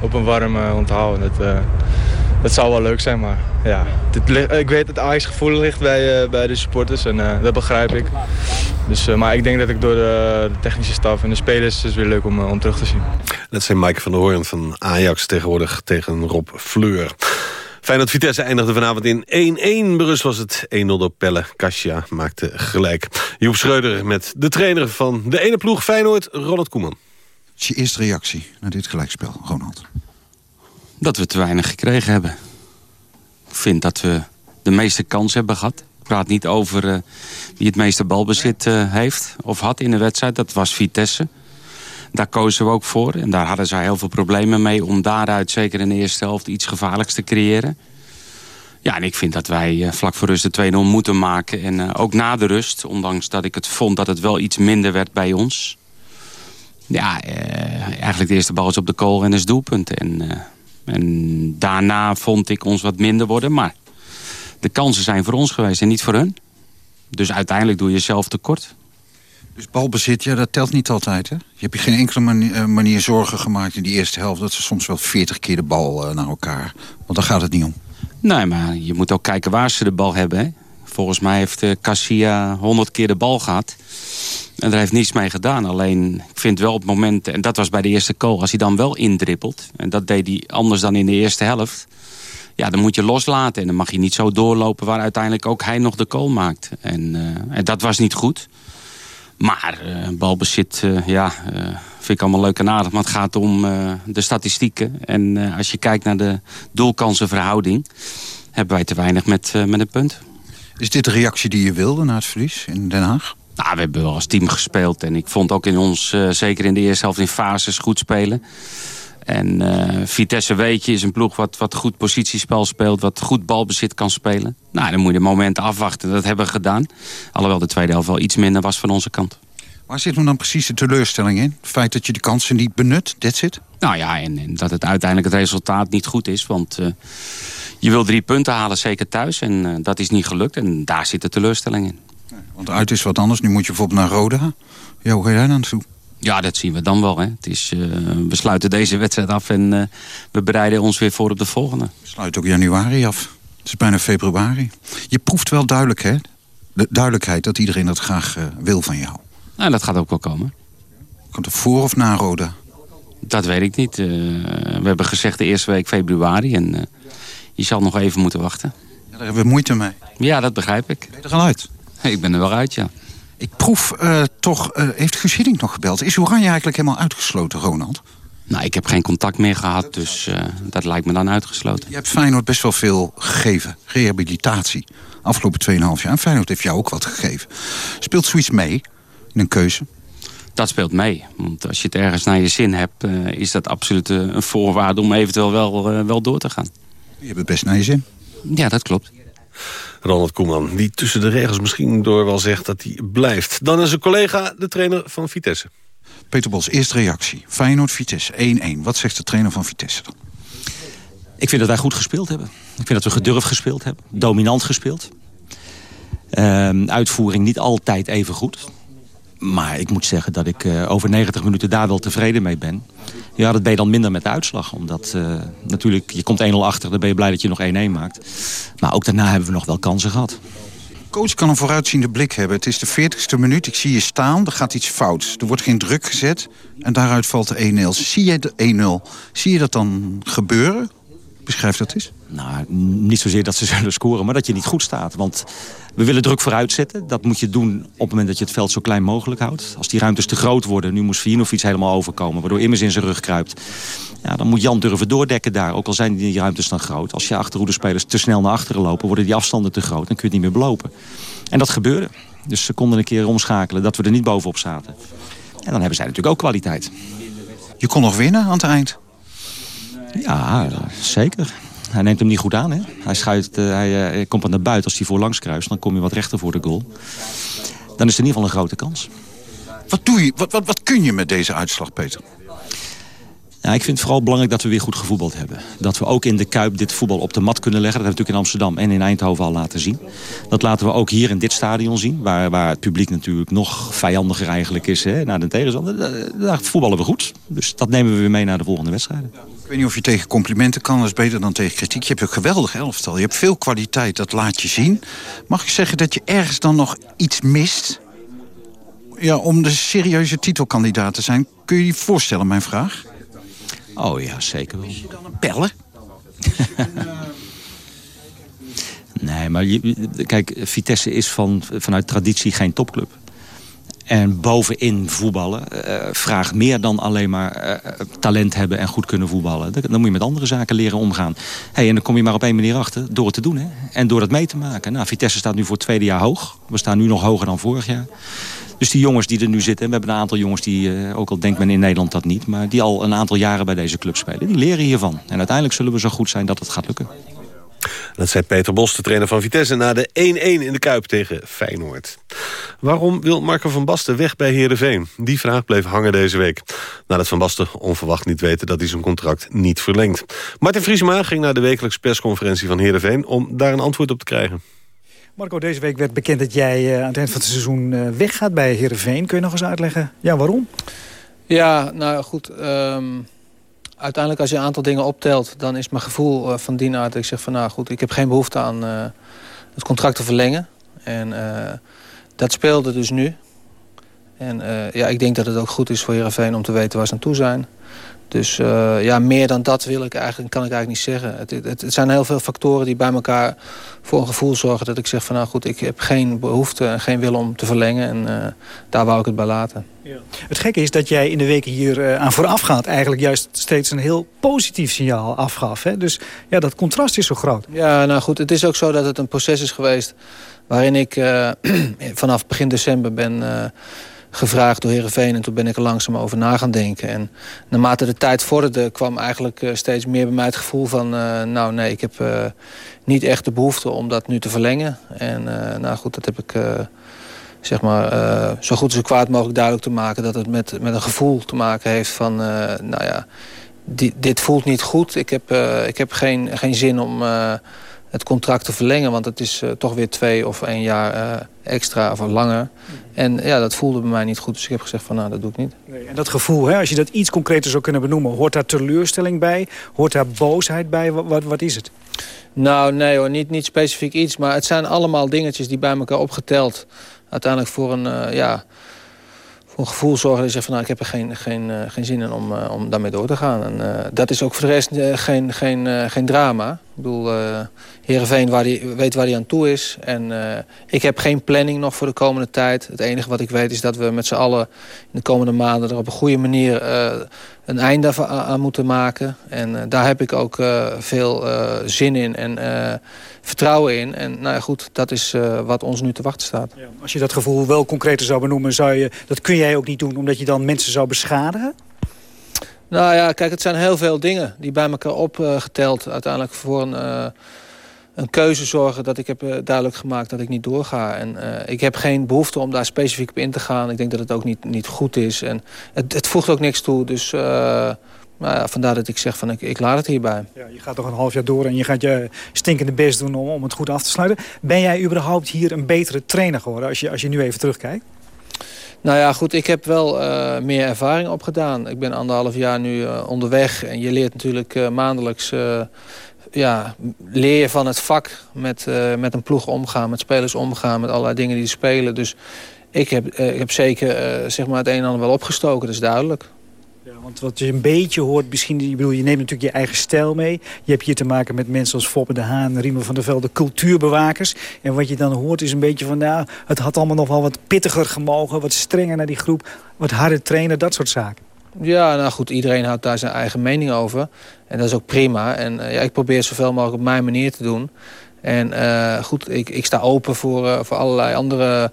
op een warm onthouden. Dat, dat zou wel leuk zijn, maar ja. Dit, li- ik weet dat Ajax gevoelig ligt bij, eh, bij de supporters en eh, dat begrijp ik. Dus, eh, maar ik denk dat ik door de, de technische staf en de spelers het is weer leuk om, eh, om terug te zien. Dat zijn Mike van der Hoorn van Ajax tegenwoordig tegen Rob Fleur. Feyenoord Vitesse eindigde vanavond in 1-1. Berust was het 1-0 door Pelle. Kasia maakte gelijk. Joep Schreuder met de trainer van de ene ploeg Feyenoord, Ronald Koeman. Wat is je eerste reactie naar dit gelijkspel, Ronald? Dat we te weinig gekregen hebben. Ik vind dat we de meeste kans hebben gehad. Ik praat niet over eh, wie het meeste balbezit eh, heeft of had in de wedstrijd. Dat was Vitesse. Daar kozen we ook voor. En daar hadden zij heel veel problemen mee om daaruit zeker in de eerste helft iets gevaarlijks te creëren. Ja, en ik vind dat wij eh, vlak voor rust de 2-0 moeten maken. En ook na de rust, ondanks dat ik het vond dat het wel iets minder werd bij ons. Ja, eigenlijk de eerste bal is op de kool en is doelpunt. En, en daarna vond ik ons wat minder worden. Maar de kansen zijn voor ons geweest en niet voor hun. Dus uiteindelijk doe je jezelf tekort. Dus balbezit, ja, dat telt niet altijd, hè? Je hebt je geen enkele manier, eh, manier zorgen gemaakt in die eerste helft... dat ze soms wel 40 keer de bal eh, naar elkaar. Want daar gaat het niet om. Nee, maar je moet ook kijken waar ze de bal hebben. Hè? Volgens mij heeft uh, Cassia 100 keer de bal gehad. En daar heeft niets mee gedaan. Alleen, ik vind wel op het moment... en dat was bij de eerste goal, als hij dan wel indrippelt... en dat deed hij anders dan in de eerste helft... ja, dan moet je loslaten. En dan mag je niet zo doorlopen... waar uiteindelijk ook hij nog de goal maakt. En, uh, en dat was niet goed. Maar uh, balbezit, ja, vind ik allemaal leuk en aardig. Maar het gaat om de statistieken. En als je kijkt naar de doelkansenverhouding... hebben wij te weinig met, met een punt. Is dit de reactie die je wilde na het verlies in Den Haag? Nou, we hebben wel als team gespeeld. En ik vond ook in ons, zeker in de eerste helft in fases, goed spelen. En uh, Vitesse weet je is een ploeg wat, wat goed positiespel speelt. Wat goed balbezit kan spelen. Nou, dan moet je de momenten afwachten. Dat hebben we gedaan. Alhoewel de tweede helft wel iets minder was van onze kant. Waar zit nu dan precies de teleurstelling in? Het feit dat je de kansen niet benut, that's it? Nou ja, en, en dat het uiteindelijk het resultaat niet goed is. Want uh, je wil drie punten halen, zeker thuis. En uh, dat is niet gelukt. En daar zit de teleurstelling in. Want uit is wat anders. Nu moet je bijvoorbeeld naar Roda. Ja, hoe ga jij daar naartoe? Ja, dat zien we dan wel. Hè. Het is, uh, we sluiten deze wedstrijd af en uh, we bereiden ons weer voor op de volgende. We sluiten ook januari af. Het is bijna februari. Je proeft wel duidelijk, hè? De duidelijkheid dat iedereen dat graag uh, wil van jou. Nou, dat gaat ook wel komen. Komt er voor of na Roda? Dat weet ik niet. we hebben gezegd de eerste week februari en je zal nog even moeten wachten. Ja, daar hebben we moeite mee. Ja, dat begrijp ik. Ben je er al uit? Ik ben er wel uit, ja. Ik proef uh, toch... Uh, heeft Guus Hiddink nog gebeld? Is Oranje eigenlijk helemaal uitgesloten, Ronald? Nou, ik heb geen contact meer gehad, dus uh, dat lijkt me dan uitgesloten. Je hebt Feyenoord best wel veel gegeven. Rehabilitatie. Afgelopen 2,5 jaar. En Feyenoord heeft jou ook wat gegeven. Speelt zoiets mee in een keuze? Dat speelt mee. Want als je het ergens naar je zin hebt... is dat absoluut een voorwaarde om eventueel wel, wel door te gaan. Je hebt het best naar je zin. Ja, dat klopt. Ronald Koeman, die tussen de regels misschien door wel zegt dat hij blijft. Dan is een collega de trainer van Vitesse. Peter Bos, eerste reactie. Feyenoord-Vitesse 1-1. Wat zegt de trainer van Vitesse dan? Ik vind dat wij goed gespeeld hebben. Ik vind dat we gedurfd gespeeld hebben. Dominant gespeeld. Uh, uitvoering niet altijd even goed. Maar ik moet zeggen dat ik uh, over 90 minuten daar wel tevreden mee ben. Ja, dat ben je dan minder met de uitslag. Omdat uh, natuurlijk, je komt 1-0 achter, dan ben je blij dat je nog 1-1 maakt. Maar ook daarna hebben we nog wel kansen gehad. Coach kan een vooruitziende blik hebben. Het is de 40ste minuut, ik zie je staan, er gaat iets fout. Er wordt geen druk gezet en daaruit valt de 1-0. Zie je de 1-0, zie je dat dan gebeuren? Beschrijf dat eens. Nou, niet zozeer dat ze zullen scoren, maar dat je niet goed staat. Want we willen druk vooruit zetten. Dat moet je doen op het moment dat je het veld zo klein mogelijk houdt. Als die ruimtes te groot worden, nu moest Vinovic helemaal overkomen... waardoor Immers in zijn rug kruipt. Ja, dan moet Jan durven doordekken daar, ook al zijn die ruimtes dan groot. Als je achterhoede-spelers te snel naar achteren lopen... worden die afstanden te groot, dan kun je het niet meer belopen. En dat gebeurde. Dus ze konden een keer omschakelen dat we er niet bovenop zaten. En dan hebben zij natuurlijk ook kwaliteit. Je kon nog winnen aan het eind? Ja, zeker. Hij neemt hem niet goed aan. Hè? Hij, schuift, hij, uh, hij komt aan de buiten als hij voorlangs kruist. Dan kom je wat rechter voor de goal. Dan is er in ieder geval een grote kans. Wat, doe je, wat, wat, wat kun je met deze uitslag, Peter? Ja, ik vind het vooral belangrijk dat we weer goed gevoetbald hebben. Dat we ook in de Kuip dit voetbal op de mat kunnen leggen. Dat hebben we natuurlijk in Amsterdam en in Eindhoven al laten zien. Dat laten we ook hier in dit stadion zien. Waar, waar het publiek natuurlijk nog vijandiger eigenlijk is hè, naar de tegenstander. Daar voetballen we goed. Dus dat nemen we weer mee naar de volgende wedstrijden. Oké, weet niet of je tegen complimenten kan, dat is beter dan tegen kritiek. Je hebt een geweldig elftal, je hebt veel kwaliteit, dat laat je zien. Mag ik zeggen dat je ergens dan nog iets mist? Ja, om de serieuze titelkandidaat te zijn. Kun je je voorstellen, mijn vraag? Oh ja, zeker wel. Pellen? Nee, maar je, kijk, Vitesse is van, vanuit traditie geen topclub. En bovenin voetballen uh, vraagt meer dan alleen maar uh, talent hebben en goed kunnen voetballen. Dan, dan, moet je met andere zaken leren omgaan. Hey, en dan kom je maar op één manier achter, door het te doen. Hè? En door dat mee te maken. Nou, Vitesse staat nu voor het tweede jaar hoog. We staan nu nog hoger dan vorig jaar. Dus die jongens die er nu zitten, we hebben een aantal jongens die, uh, ook al denkt men in Nederland dat niet... maar die al een aantal jaren bij deze club spelen, die leren hiervan. En uiteindelijk zullen we zo goed zijn dat het gaat lukken. Dat zei Peter Bos, de trainer van Vitesse... na de 1-1 in de Kuip tegen Feyenoord. Waarom wil Marco van Basten weg bij Heerenveen? Die vraag bleef hangen deze week. Nadat Van Basten onverwacht niet weten dat hij zijn contract niet verlengt. Martin Vriesema ging naar de wekelijkse persconferentie van Heerenveen... om daar een antwoord op te krijgen. Marco, deze week werd bekend dat jij aan het eind van het seizoen weggaat bij Heerenveen. Kun je nog eens uitleggen ja, waarom? Ja, nou goed... Um uiteindelijk als je een aantal dingen optelt... dan is mijn gevoel uh, van die dat ik zeg van... nou goed, ik heb geen behoefte aan het contract te verlengen. En uh, dat speelde dus nu. En ja, ik denk dat het ook goed is voor Heerenveen om te weten waar ze aan toe zijn. Dus uh, ja, meer dan dat wil ik eigenlijk, kan ik eigenlijk niet zeggen. Het, het, het, zijn heel veel factoren die bij elkaar voor een gevoel zorgen... dat ik zeg van nou goed, ik heb geen behoefte en geen wil om te verlengen. En uh, daar wou ik het bij laten. Ja. Het gekke is dat jij in de weken hier uh, aan voorafgaand... eigenlijk juist steeds een heel positief signaal afgaf. Hè? Dus ja, dat contrast is zo groot. Ja, nou goed, het is ook zo dat het een proces is geweest... waarin ik vanaf begin december ben gevraagd door Heerenveen. En toen ben ik er langzaam over na gaan denken. En naarmate de tijd vorderde kwam eigenlijk steeds meer bij mij het gevoel van... Uh, nou nee, ik heb uh, niet echt de behoefte om dat nu te verlengen. En nou goed, dat heb ik zeg maar, zo goed zo kwaad mogelijk duidelijk te maken... dat het met, met een gevoel te maken heeft van, nou ja, dit voelt niet goed. Ik heb, ik heb geen, geen zin om het contract te verlengen. Want het is uh, toch weer twee of één jaar uh, extra of langer. En ja, dat voelde bij mij niet goed. Dus ik heb gezegd van nou, dat doe ik niet. Nee, en dat gevoel, hè, als je dat iets concreter zou kunnen benoemen... hoort daar teleurstelling bij? Hoort daar boosheid bij? Wat, wat, wat is het? Nou, nee hoor, niet, niet specifiek iets. Maar het zijn allemaal dingetjes die bij elkaar opgeteld... uiteindelijk voor een, uh, ja, voor gevoel zorgen dat je zegt van... nou, ik heb er geen, geen, uh, geen zin in om, uh, om daarmee door te gaan. En uh, dat is ook voor de rest geen, geen, geen drama. Ik bedoel, Heerenveen waar die, weet waar hij aan toe is. En ik heb geen planning nog voor de komende tijd. Het enige wat ik weet is dat we met z'n allen in de komende maanden... er op een goede manier een einde aan moeten maken. En daar heb ik ook veel zin in en vertrouwen in. En nou ja, goed, dat is wat ons nu te wachten staat. Ja, als je dat gevoel wel concreter zou benoemen, zou je, dat kun jij ook niet doen... omdat je dan mensen zou beschadigen? Nou ja, kijk, het zijn heel veel dingen die bij elkaar opgeteld... Uiteindelijk voor een, een keuze zorgen dat ik heb duidelijk gemaakt dat ik niet doorga. En ik heb geen behoefte om daar specifiek op in te gaan. Ik denk dat het ook niet, niet goed is. En het, het voegt ook niks toe, dus... Nou ja, vandaar dat ik zeg van ik, ik laat het hierbij. Ja, je gaat toch een half jaar door en je gaat je stinkende best doen om, om het goed af te sluiten. Ben jij überhaupt hier een betere trainer geworden als je, als je nu even terugkijkt? Nou ja, goed, ik heb wel uh, meer ervaring opgedaan. Ik ben anderhalf jaar nu uh, onderweg en je leert natuurlijk uh, maandelijks... ja, leer je van het vak met, met een ploeg omgaan, met spelers omgaan... met allerlei dingen die spelen. Dus ik heb, ik heb zeker zeg maar het een en ander wel opgestoken, dat is duidelijk. Ja, want wat je een beetje hoort, misschien, je, bedoel, je neemt natuurlijk je eigen stijl mee. Je hebt hier te maken met mensen als Foppe de Haan, Riemen van der Velde, cultuurbewakers. En wat je dan hoort is een beetje van, nou, het had allemaal nog wel wat pittiger gemogen, wat strenger naar die groep, wat harder trainen, dat soort zaken. Ja, nou goed, iedereen houdt daar zijn eigen mening over. En dat is ook prima. En uh, ja, ik probeer zoveel mogelijk op mijn manier te doen. En uh, goed, ik, ik sta open voor, uh, voor allerlei andere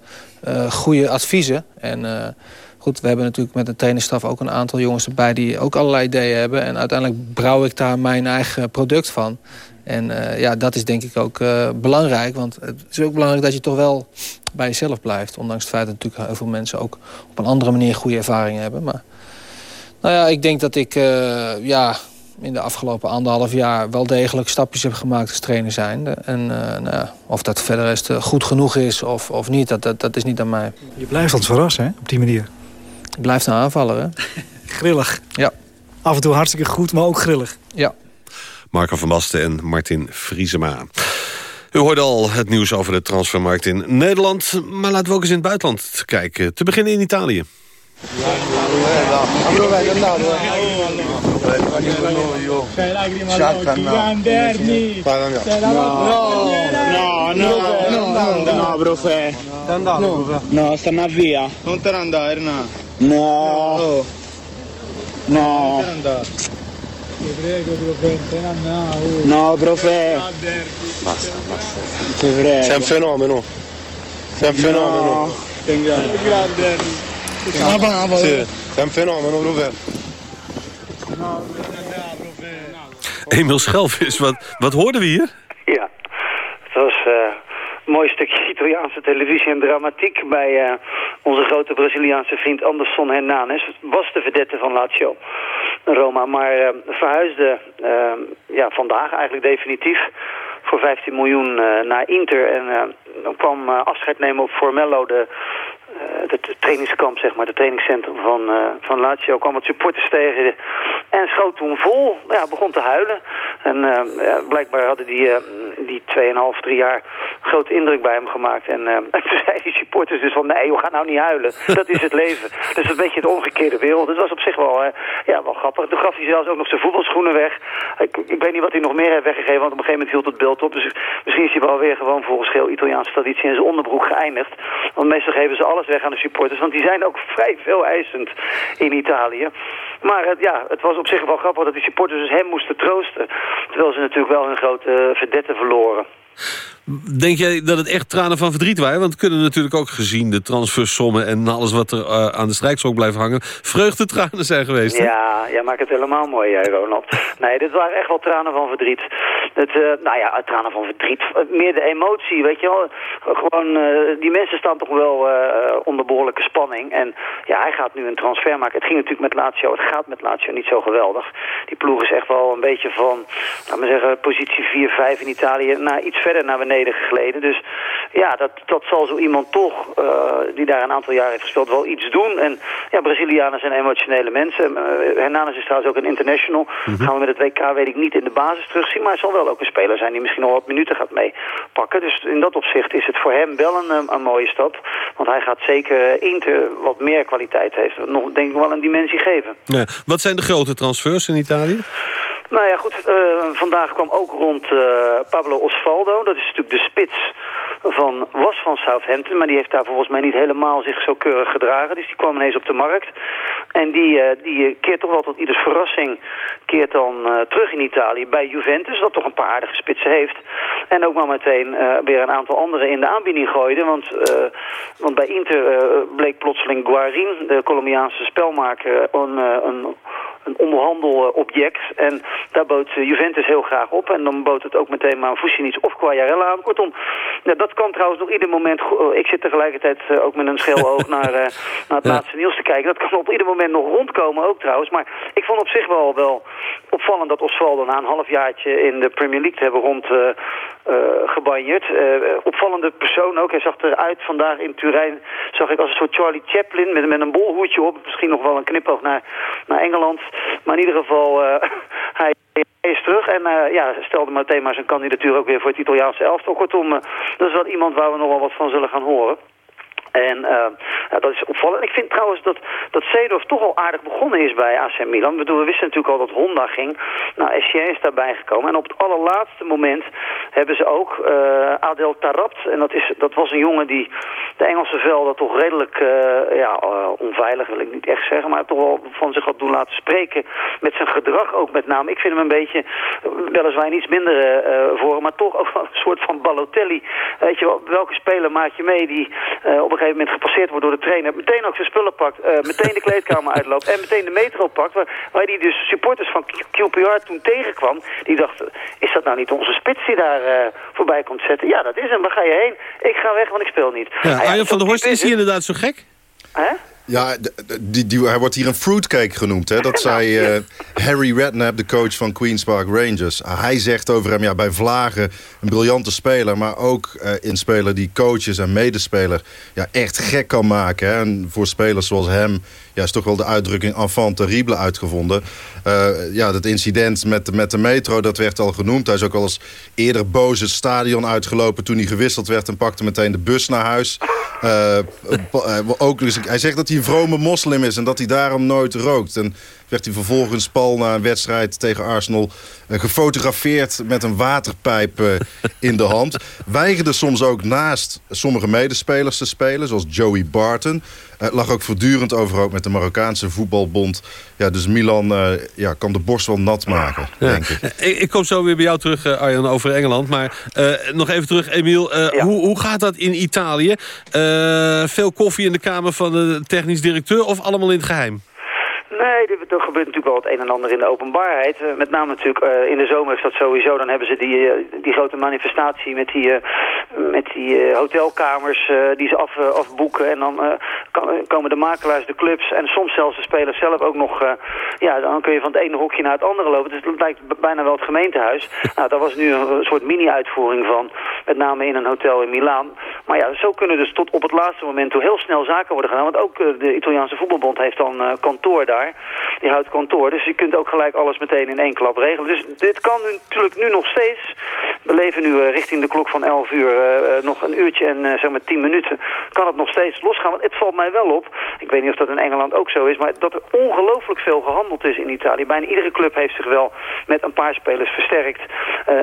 goede adviezen. En Goed, we hebben natuurlijk met de trainerstaf ook een aantal jongens erbij... die ook allerlei ideeën hebben. En uiteindelijk brouw ik daar mijn eigen product van. En uh, ja, dat is denk ik ook uh, belangrijk. Want het is ook belangrijk dat je toch wel bij jezelf blijft. Ondanks het feit dat natuurlijk heel veel mensen ook op een andere manier goede ervaringen hebben. Maar nou ja, ik denk dat ik uh, ja, in de afgelopen anderhalf jaar wel degelijk stapjes heb gemaakt als trainer zijn. En nou, of dat verder rest goed genoeg is of, of niet, dat, dat, dat is niet aan mij. Je blijft ons verrassen, hè, op die manier. Blijft een aanvaller, hè? Grillig. Ja. af en toe hartstikke goed, maar ook grillig. Ja. Marco van Basten en Martin Vriesema. U hoorde al het nieuws over de transfermarkt in Nederland. Maar laten we ook eens in het buitenland kijken. Te beginnen in Italië. No, no, no, no, profe. No, no, stanno via. Non te ne andare, no. No. No. Ti prego, profe, No, profe. Basta, basta. Ti prego. Sei un fenomeno. Sei un fenomeno. No. Grande. Sì, sei un fenomeno, profe. Emil Schelvis, wat, wat hoorden we hier? Ja, het was eh, een mooi stukje Italiaanse televisie en dramatiek bij eh, onze grote Braziliaanse vriend Anderson Hernanes. Was de vedette van Lazio, Roma, maar eh, verhuisde ja, vandaag eigenlijk definitief voor 15 miljoen eh, naar Inter. En eh, dan kwam afscheid nemen op Formello, de, het trainingskamp, zeg maar, het trainingscentrum van, eh, van Lazio. kwam wat supporters tegen en schoot toen vol, ja, begon te huilen. En eh, ja, blijkbaar hadden die, eh, die 2,5, 3 jaar grote indruk bij hem gemaakt. En, eh, en toen zei die supporters dus van, nee joh, ga nou niet huilen. Dat is het leven. Dus een beetje het omgekeerde wereld. Het was op zich wel, eh, ja, wel grappig. Toen gaf hij zelfs ook nog zijn voetbalschoenen weg. Ik, ik weet niet wat hij nog meer heeft weggegeven, want op een gegeven moment hield het beeld op. Dus misschien is hij wel weer gewoon volgens heel Italiaanse traditie in zijn onderbroek geëindigd. Want meestal geven ze alles weg aan de supporters, want die zijn ook vrij veel eisend in Italië. Maar het, ja, het was op zich wel grappig dat die supporters dus hem moesten troosten. Terwijl ze natuurlijk wel hun grote eh, verdette verloren. Denk jij dat het echt tranen van verdriet waren? Want het kunnen natuurlijk ook gezien de transfersommen... en alles wat er eh, aan de strijkstok blijft hangen... vreugdetranen zijn geweest, hè? Ja, jij maakt het helemaal mooi, hè, Ronald. Nee, dit waren echt wel tranen van verdriet. Het, eh, nou ja, tranen van verdriet. Eh, Meer de emotie, weet je wel. Gewoon, eh, die mensen staan toch wel eh, onder behoorlijke spanning. En ja, hij gaat nu een transfer maken. Het ging natuurlijk met Lazio. Het gaat met Lazio niet zo geweldig. Die ploeg is echt wel een beetje van, laten we zeggen, positie 4-5 in Italië... naar iets verder naar beneden gegleden. Dus ja, dat, dat zal zo iemand toch, eh, die daar een aantal jaren heeft gespeeld, wel iets doen. En ja, Brazilianen zijn emotionele mensen. Uh, Hernanes is trouwens ook een international. Gaan we met het WK, weet ik niet, in de basis terugzien. Maar hij zal wel ook een speler zijn die misschien al wat minuten gaat meepakken. Dus in dat opzicht is het voor hem wel een, eh, een mooie stap. Want hij gaat zeker Inter wat meer kwaliteit heeft. Nog denk ik wel een dimensie geven. Ja. Wat zijn de grote transfers in Italië? Nou ja, goed. eh, vandaag kwam ook rond eh, Pablo Osvaldo. Dat is natuurlijk de spits van, was van Southampton. Maar die heeft daar volgens mij niet helemaal zich zo keurig gedragen. Dus die kwam ineens op de markt. En die, eh, die keert toch wel tot ieders verrassing... keert dan eh, terug in Italië bij Juventus. Dat toch een paar aardige spitsen heeft. En ook maar meteen eh, weer een aantal anderen in de aanbieding gooide. Want, want bij Inter bleek plotseling Guarin, de Colombiaanse spelmaker... een, een een onderhandelobject. En daar bood Juventus heel graag op. En dan bood het ook meteen maar Vucinic of Quagliarella aan. Kortom, ja, dat kan trouwens nog ieder moment... Ik zit tegelijkertijd ook met een scheel oog naar, naar het laatste nieuws te kijken. Dat kan op ieder moment nog rondkomen ook trouwens. Maar ik vond op zich wel, wel opvallend dat Osvaldo na een halfjaartje in de Premier League te hebben rond... eh, eh. Eh, opvallende persoon ook. Hij zag eruit vandaag in Turijn, zag ik als een soort Charlie Chaplin met, met een bolhoedje op. Misschien nog wel een knipoog naar, naar Engeland. Maar in ieder geval, hij is terug en eh, ja, stelde meteen maar zijn kandidatuur ook weer voor het Italiaanse elftal. Kortom, eh, dat is wel iemand waar we nog wel wat van zullen gaan horen. En eh, dat is opvallend. Ik vind trouwens dat, dat Seedorf toch al aardig begonnen is bij AC Milan. Bedoel, we wisten natuurlijk al dat Honda ging. Nou, Essien is daarbij gekomen. En op het allerlaatste moment hebben ze ook eh, Adel Tarabt. En dat, is, dat was een jongen die de Engelse velden toch redelijk eh, ja, onveilig, wil ik niet echt zeggen. Maar toch wel van zich had doen laten spreken. Met zijn gedrag ook met name. Ik vind hem een beetje, weliswaar een iets mindere hem, maar toch ook wel een soort van Balotelli. Weet je wel, welke speler maak je mee die op een gegeven moment gepasseerd wordt door de trainer. Meteen ook zijn spullen pakt, eh, meteen de kleedkamer uitloopt en meteen de metro pakt. Waar, waar die dus supporters van QPR toen tegenkwam. Die dachten, is dat nou niet onze spits die daar eh, voorbij komt zetten? Ja, dat is hem. Waar ga je heen? Ik ga weg, want ik speel niet. Ja, ja, Arjen van der Horst, is hij inderdaad zo gek? Hè? Ja, die, die, hij wordt hier een fruitcake genoemd. Hè? Dat zei eh, Harry Redknapp, de coach van Queen's Park Rangers. hij zegt over hem, ja, bij Vlagen een briljante speler... maar ook eh een speler die coaches en medespeler ja, echt gek kan maken. Hè? En voor spelers zoals hem ja, is toch wel de uitdrukking enfant terrible uitgevonden. Uh, ja, dat incident met, met de metro, dat werd al genoemd. Hij is ook al eens eerder boos het stadion uitgelopen toen hij gewisseld werd... en pakte meteen de bus naar huis. Uh, ook, hij zegt dat hij een vrome moslim is en dat hij daarom nooit rookt. En werd hij vervolgens pal na een wedstrijd tegen Arsenal... Uh, gefotografeerd met een waterpijp uh, in de hand. Weigerde soms ook naast sommige medespelers te spelen, zoals Joey Barton. Uh, lag ook voortdurend overhoop met de Marokkaanse voetbalbond. Ja, dus Milan ja, kan de borst wel nat maken, ja. denk ik. ik. Ik kom zo weer bij jou terug, Arjan, over Engeland. Maar nog even terug, Emiel. Ja. hoe, hoe gaat dat in Italië? veel koffie in de kamer van de technisch directeur of allemaal in het geheim? Nee, er gebeurt natuurlijk wel het een en ander in de openbaarheid. Uh, met name natuurlijk uh, in de zomer is dat sowieso. Dan hebben ze die, uh, die grote manifestatie met die, met die hotelkamers die ze af, afboeken. En dan komen de makelaars, de clubs en soms zelfs de spelers zelf ook nog... ja, dan kun je van het ene hokje naar het andere lopen. Dus het lijkt bijna wel het gemeentehuis. nou, daar was nu een soort mini-uitvoering van. Met name in een hotel in Milaan. Maar ja, zo kunnen dus tot op het laatste moment toe heel snel zaken worden gedaan. Want ook de Italiaanse voetbalbond heeft dan kantoor daar. Die houdt kantoor. Dus je kunt ook gelijk alles meteen in één klap regelen. Dus dit kan natuurlijk nu nog steeds. We leven nu uh, richting de klok van 11 uur. Uh, nog een uurtje en zeg maar 10 minuten. Kan het nog steeds losgaan. Want het valt mij wel op. Ik weet niet of dat in Engeland ook zo is. Maar dat er ongelooflijk veel gehandeld is in Italië. Bijna iedere club heeft zich wel met een paar spelers versterkt.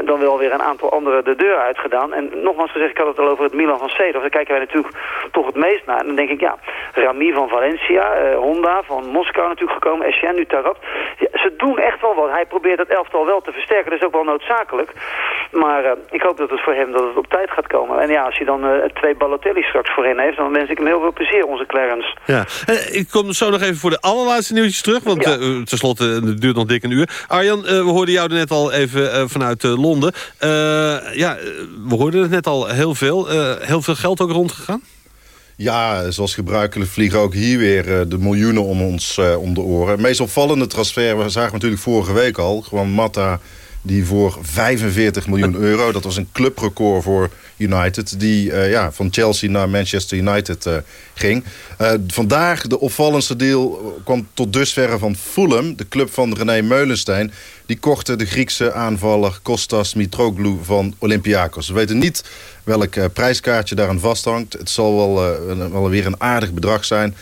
dan wel weer een aantal anderen de deur uitgedaan. En nogmaals gezegd, ik had het al over het Milan van Seedorf. Daar kijken wij natuurlijk toch het meest naar. En dan denk ik, ja, Rami van Valencia, Honda van Moskou natuurlijk gekomen, Etienne, nu Tarab. Ja, ze doen echt wel wat. Hij probeert het elftal wel te versterken. Dat is ook wel noodzakelijk. Maar uh, ik hoop dat het voor hem dat het op tijd gaat komen. En ja, als hij dan uh, twee Balotelli straks voorin heeft... dan wens ik hem heel veel plezier, onze Clarence. Ja, uh, ik kom zo nog even voor de allerlaatste nieuwtjes terug. Want ja. tenslotte, het duurt nog dik een uur. Arjan, we hoorden jou net al even vanuit Londen. ja, we hoorden het net al heel veel. heel veel geld ook rondgegaan? Ja, zoals gebruikelijk vliegen ook hier weer uh, de miljoenen om ons uh, om de oren. Het meest opvallende transfer we zagen natuurlijk vorige week al. Gewoon Matta die voor 45 miljoen euro, dat was een clubrecord voor United... die uh, ja, van Chelsea naar Manchester United ging. vandaag de opvallendste deal kwam tot dusverre van Fulham... de club van René Meulenstein. Die kochte de Griekse aanvaller Kostas Mitroglou van Olympiakos. We weten niet welk uh, prijskaartje daaraan vasthangt. Het zal wel, uh, wel weer een aardig bedrag zijn.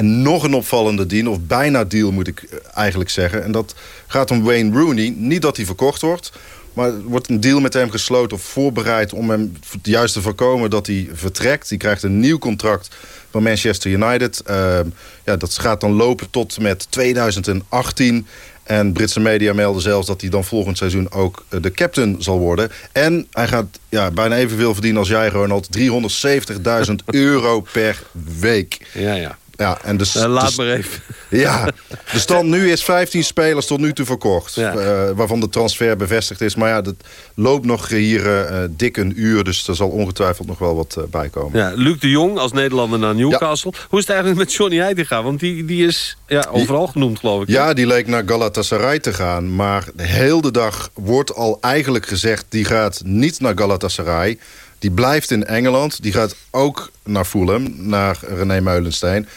En nog een opvallende deal, of bijna deal moet ik eigenlijk zeggen. En dat gaat om Wayne Rooney. Niet dat hij verkocht wordt... Maar wordt een deal met hem gesloten of voorbereid... om hem juist te voorkomen dat hij vertrekt. Die krijgt een nieuw contract van Manchester United. Uh, ja, dat gaat dan lopen tot met 2018. En Britse media melden zelfs dat hij dan volgend seizoen ook de captain zal worden. En hij gaat ja, bijna evenveel verdienen als jij, Ronald. 370.000 euro per week. Ja, ja. Ja, en dus, uh, laat dus, maar even. Ja, de stand nu is 15 spelers tot nu toe verkocht. Ja. Uh, waarvan de transfer bevestigd is. Maar ja, dat loopt nog hier uh, dik een uur. Dus er zal ongetwijfeld nog wel wat bij komen. Ja, Luc de Jong als Nederlander naar Newcastle. Ja. Hoe is het eigenlijk met Johnny Heitinga? Want die, die is ja, overal genoemd, geloof ik. Ja, die leek naar Galatasaray te gaan. Maar de hele dag wordt al eigenlijk gezegd... die gaat niet naar Galatasaray... Die blijft in Engeland. Die gaat ook naar Fulham, naar René Meulenstein.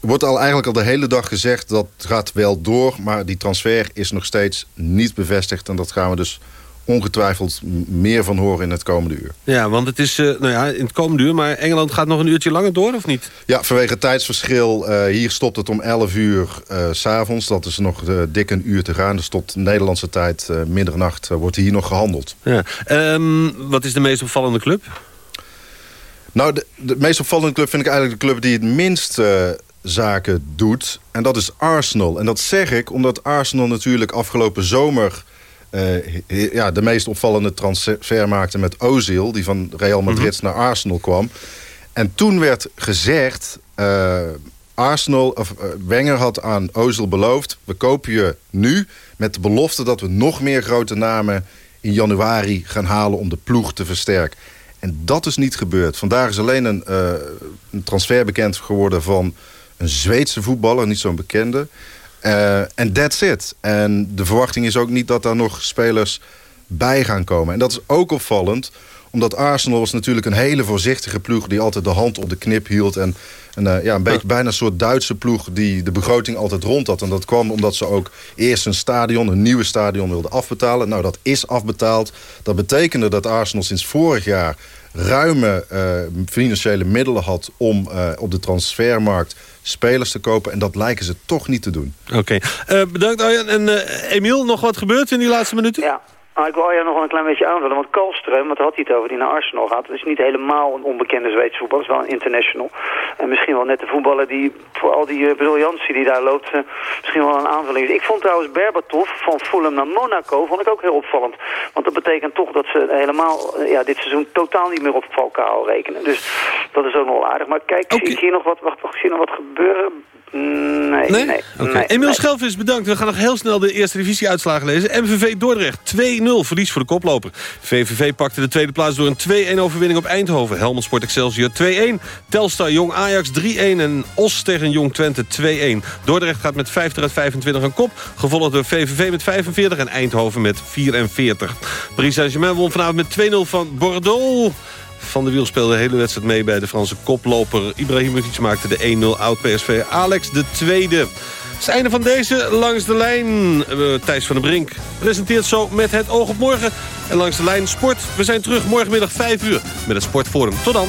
Er wordt al eigenlijk al de hele dag gezegd dat gaat wel door... maar die transfer is nog steeds niet bevestigd. En dat gaan we dus ongetwijfeld meer van horen in het komende uur. Ja, want het is uh, nou ja, in het komende uur... maar Engeland gaat nog een uurtje langer door, of niet? Ja, vanwege het tijdsverschil. Uh, hier stopt het om 11 uur uh, s'avonds. Dat is nog dik een uur te gaan. Dus tot Nederlandse tijd, middernacht, wordt hier nog gehandeld. Ja. Um, wat is de meest opvallende club? Nou, de, de, meest opvallende club vind ik eigenlijk de club die het minst zaken doet. En dat is Arsenal. En dat zeg ik omdat Arsenal natuurlijk afgelopen zomer... Uh, ja, de meest opvallende transfer maakte met Ozil... die van Real Madrid mm -hmm. naar Arsenal kwam. En toen werd gezegd... Uh, Arsenal, of uh, Wenger had aan Ozil beloofd... we kopen je nu met de belofte dat we nog meer grote namen... in januari gaan halen om de ploeg te versterken. En dat is niet gebeurd. Vandaag is alleen een, een transfer bekend geworden van een Zweedse voetballer, niet zo'n bekende. En uh, that's it. En de verwachting is ook niet dat daar nog spelers bij gaan komen. En dat is ook opvallend, Omdat Arsenal was natuurlijk een hele voorzichtige ploeg... die altijd de hand op de knip hield. En, en uh, ja, een beetje bijna een soort Duitse ploeg die de begroting altijd rond had. En dat kwam omdat ze ook eerst een stadion, een nieuwe stadion wilden afbetalen. Nou, dat is afbetaald. Dat betekende dat Arsenal sinds vorig jaar ruime uh, financiële middelen had... om uh, op de transfermarkt spelers te kopen. En dat lijken ze toch niet te doen. Oké. Okay. Uh, bedankt Arjan. En Emiel, nog wat gebeurd in die laatste minuten? Ja. Nou, ik wil Arjan nog wel een klein beetje aanvullen. Want Kalström, wat had hij het over, die naar Arsenal gaat. Dat is niet helemaal een onbekende Zweedse voetbal. Dat is wel een international. En misschien wel net de voetballer die, voor al die uh, briljantie die daar loopt, uh, misschien wel een aanvulling is. Ik vond trouwens Berbatov van Fulham naar Monaco, vond ik ook heel opvallend. Want dat betekent toch dat ze helemaal, uh, ja, dit seizoen totaal niet meer op Falcao rekenen. Dus dat is ook nog wel aardig. Maar kijk, okay. zie ik hier nog wat, wacht, wacht, zie nog wat gebeuren? Nee, nee. nee, okay. nee Emiel nee. Schelvis, bedankt. We gaan nog heel snel de eerste divisie-uitslagen lezen. MVV Dordrecht 2-0, verlies voor de koploper. VVV pakte de tweede plaats door een 2-1 overwinning op Eindhoven. Helmond Sport Excelsior 2-1. Telstar Jong Ajax 3-1 en Os tegen Jong Twente 2-1. Dordrecht gaat met 50 uit 25 een kop. Gevolgd door VVV met 45 en Eindhoven met 44. Paris Saint-Germain won vanavond met 2-0 van Bordeaux. Van de Wiel speelde de hele wedstrijd mee bij de Franse koploper. Ibrahimovic maakte de 1-0 oud-PSV. Alex de tweede. Het einde van deze Langs de Lijn. Uh, Thijs van den Brink presenteert zo met het oog op morgen. En Langs de Lijn Sport. We zijn terug morgenmiddag 5 uur met het Sportforum. Tot dan.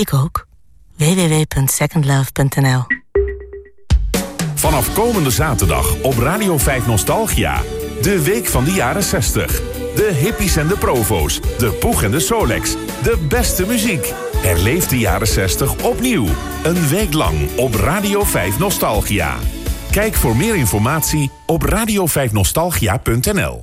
Ik ook. www.secondlove.nl Vanaf komende zaterdag op Radio 5 Nostalgia. De week van de jaren 60. De hippies en de provo's. De poeg en de Solex. De beste muziek. Herleef de jaren 60 opnieuw. Een week lang op Radio 5 Nostalgia. Kijk voor meer informatie op radio5nostalgia.nl.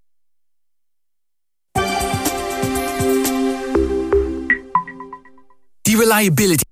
Reliability.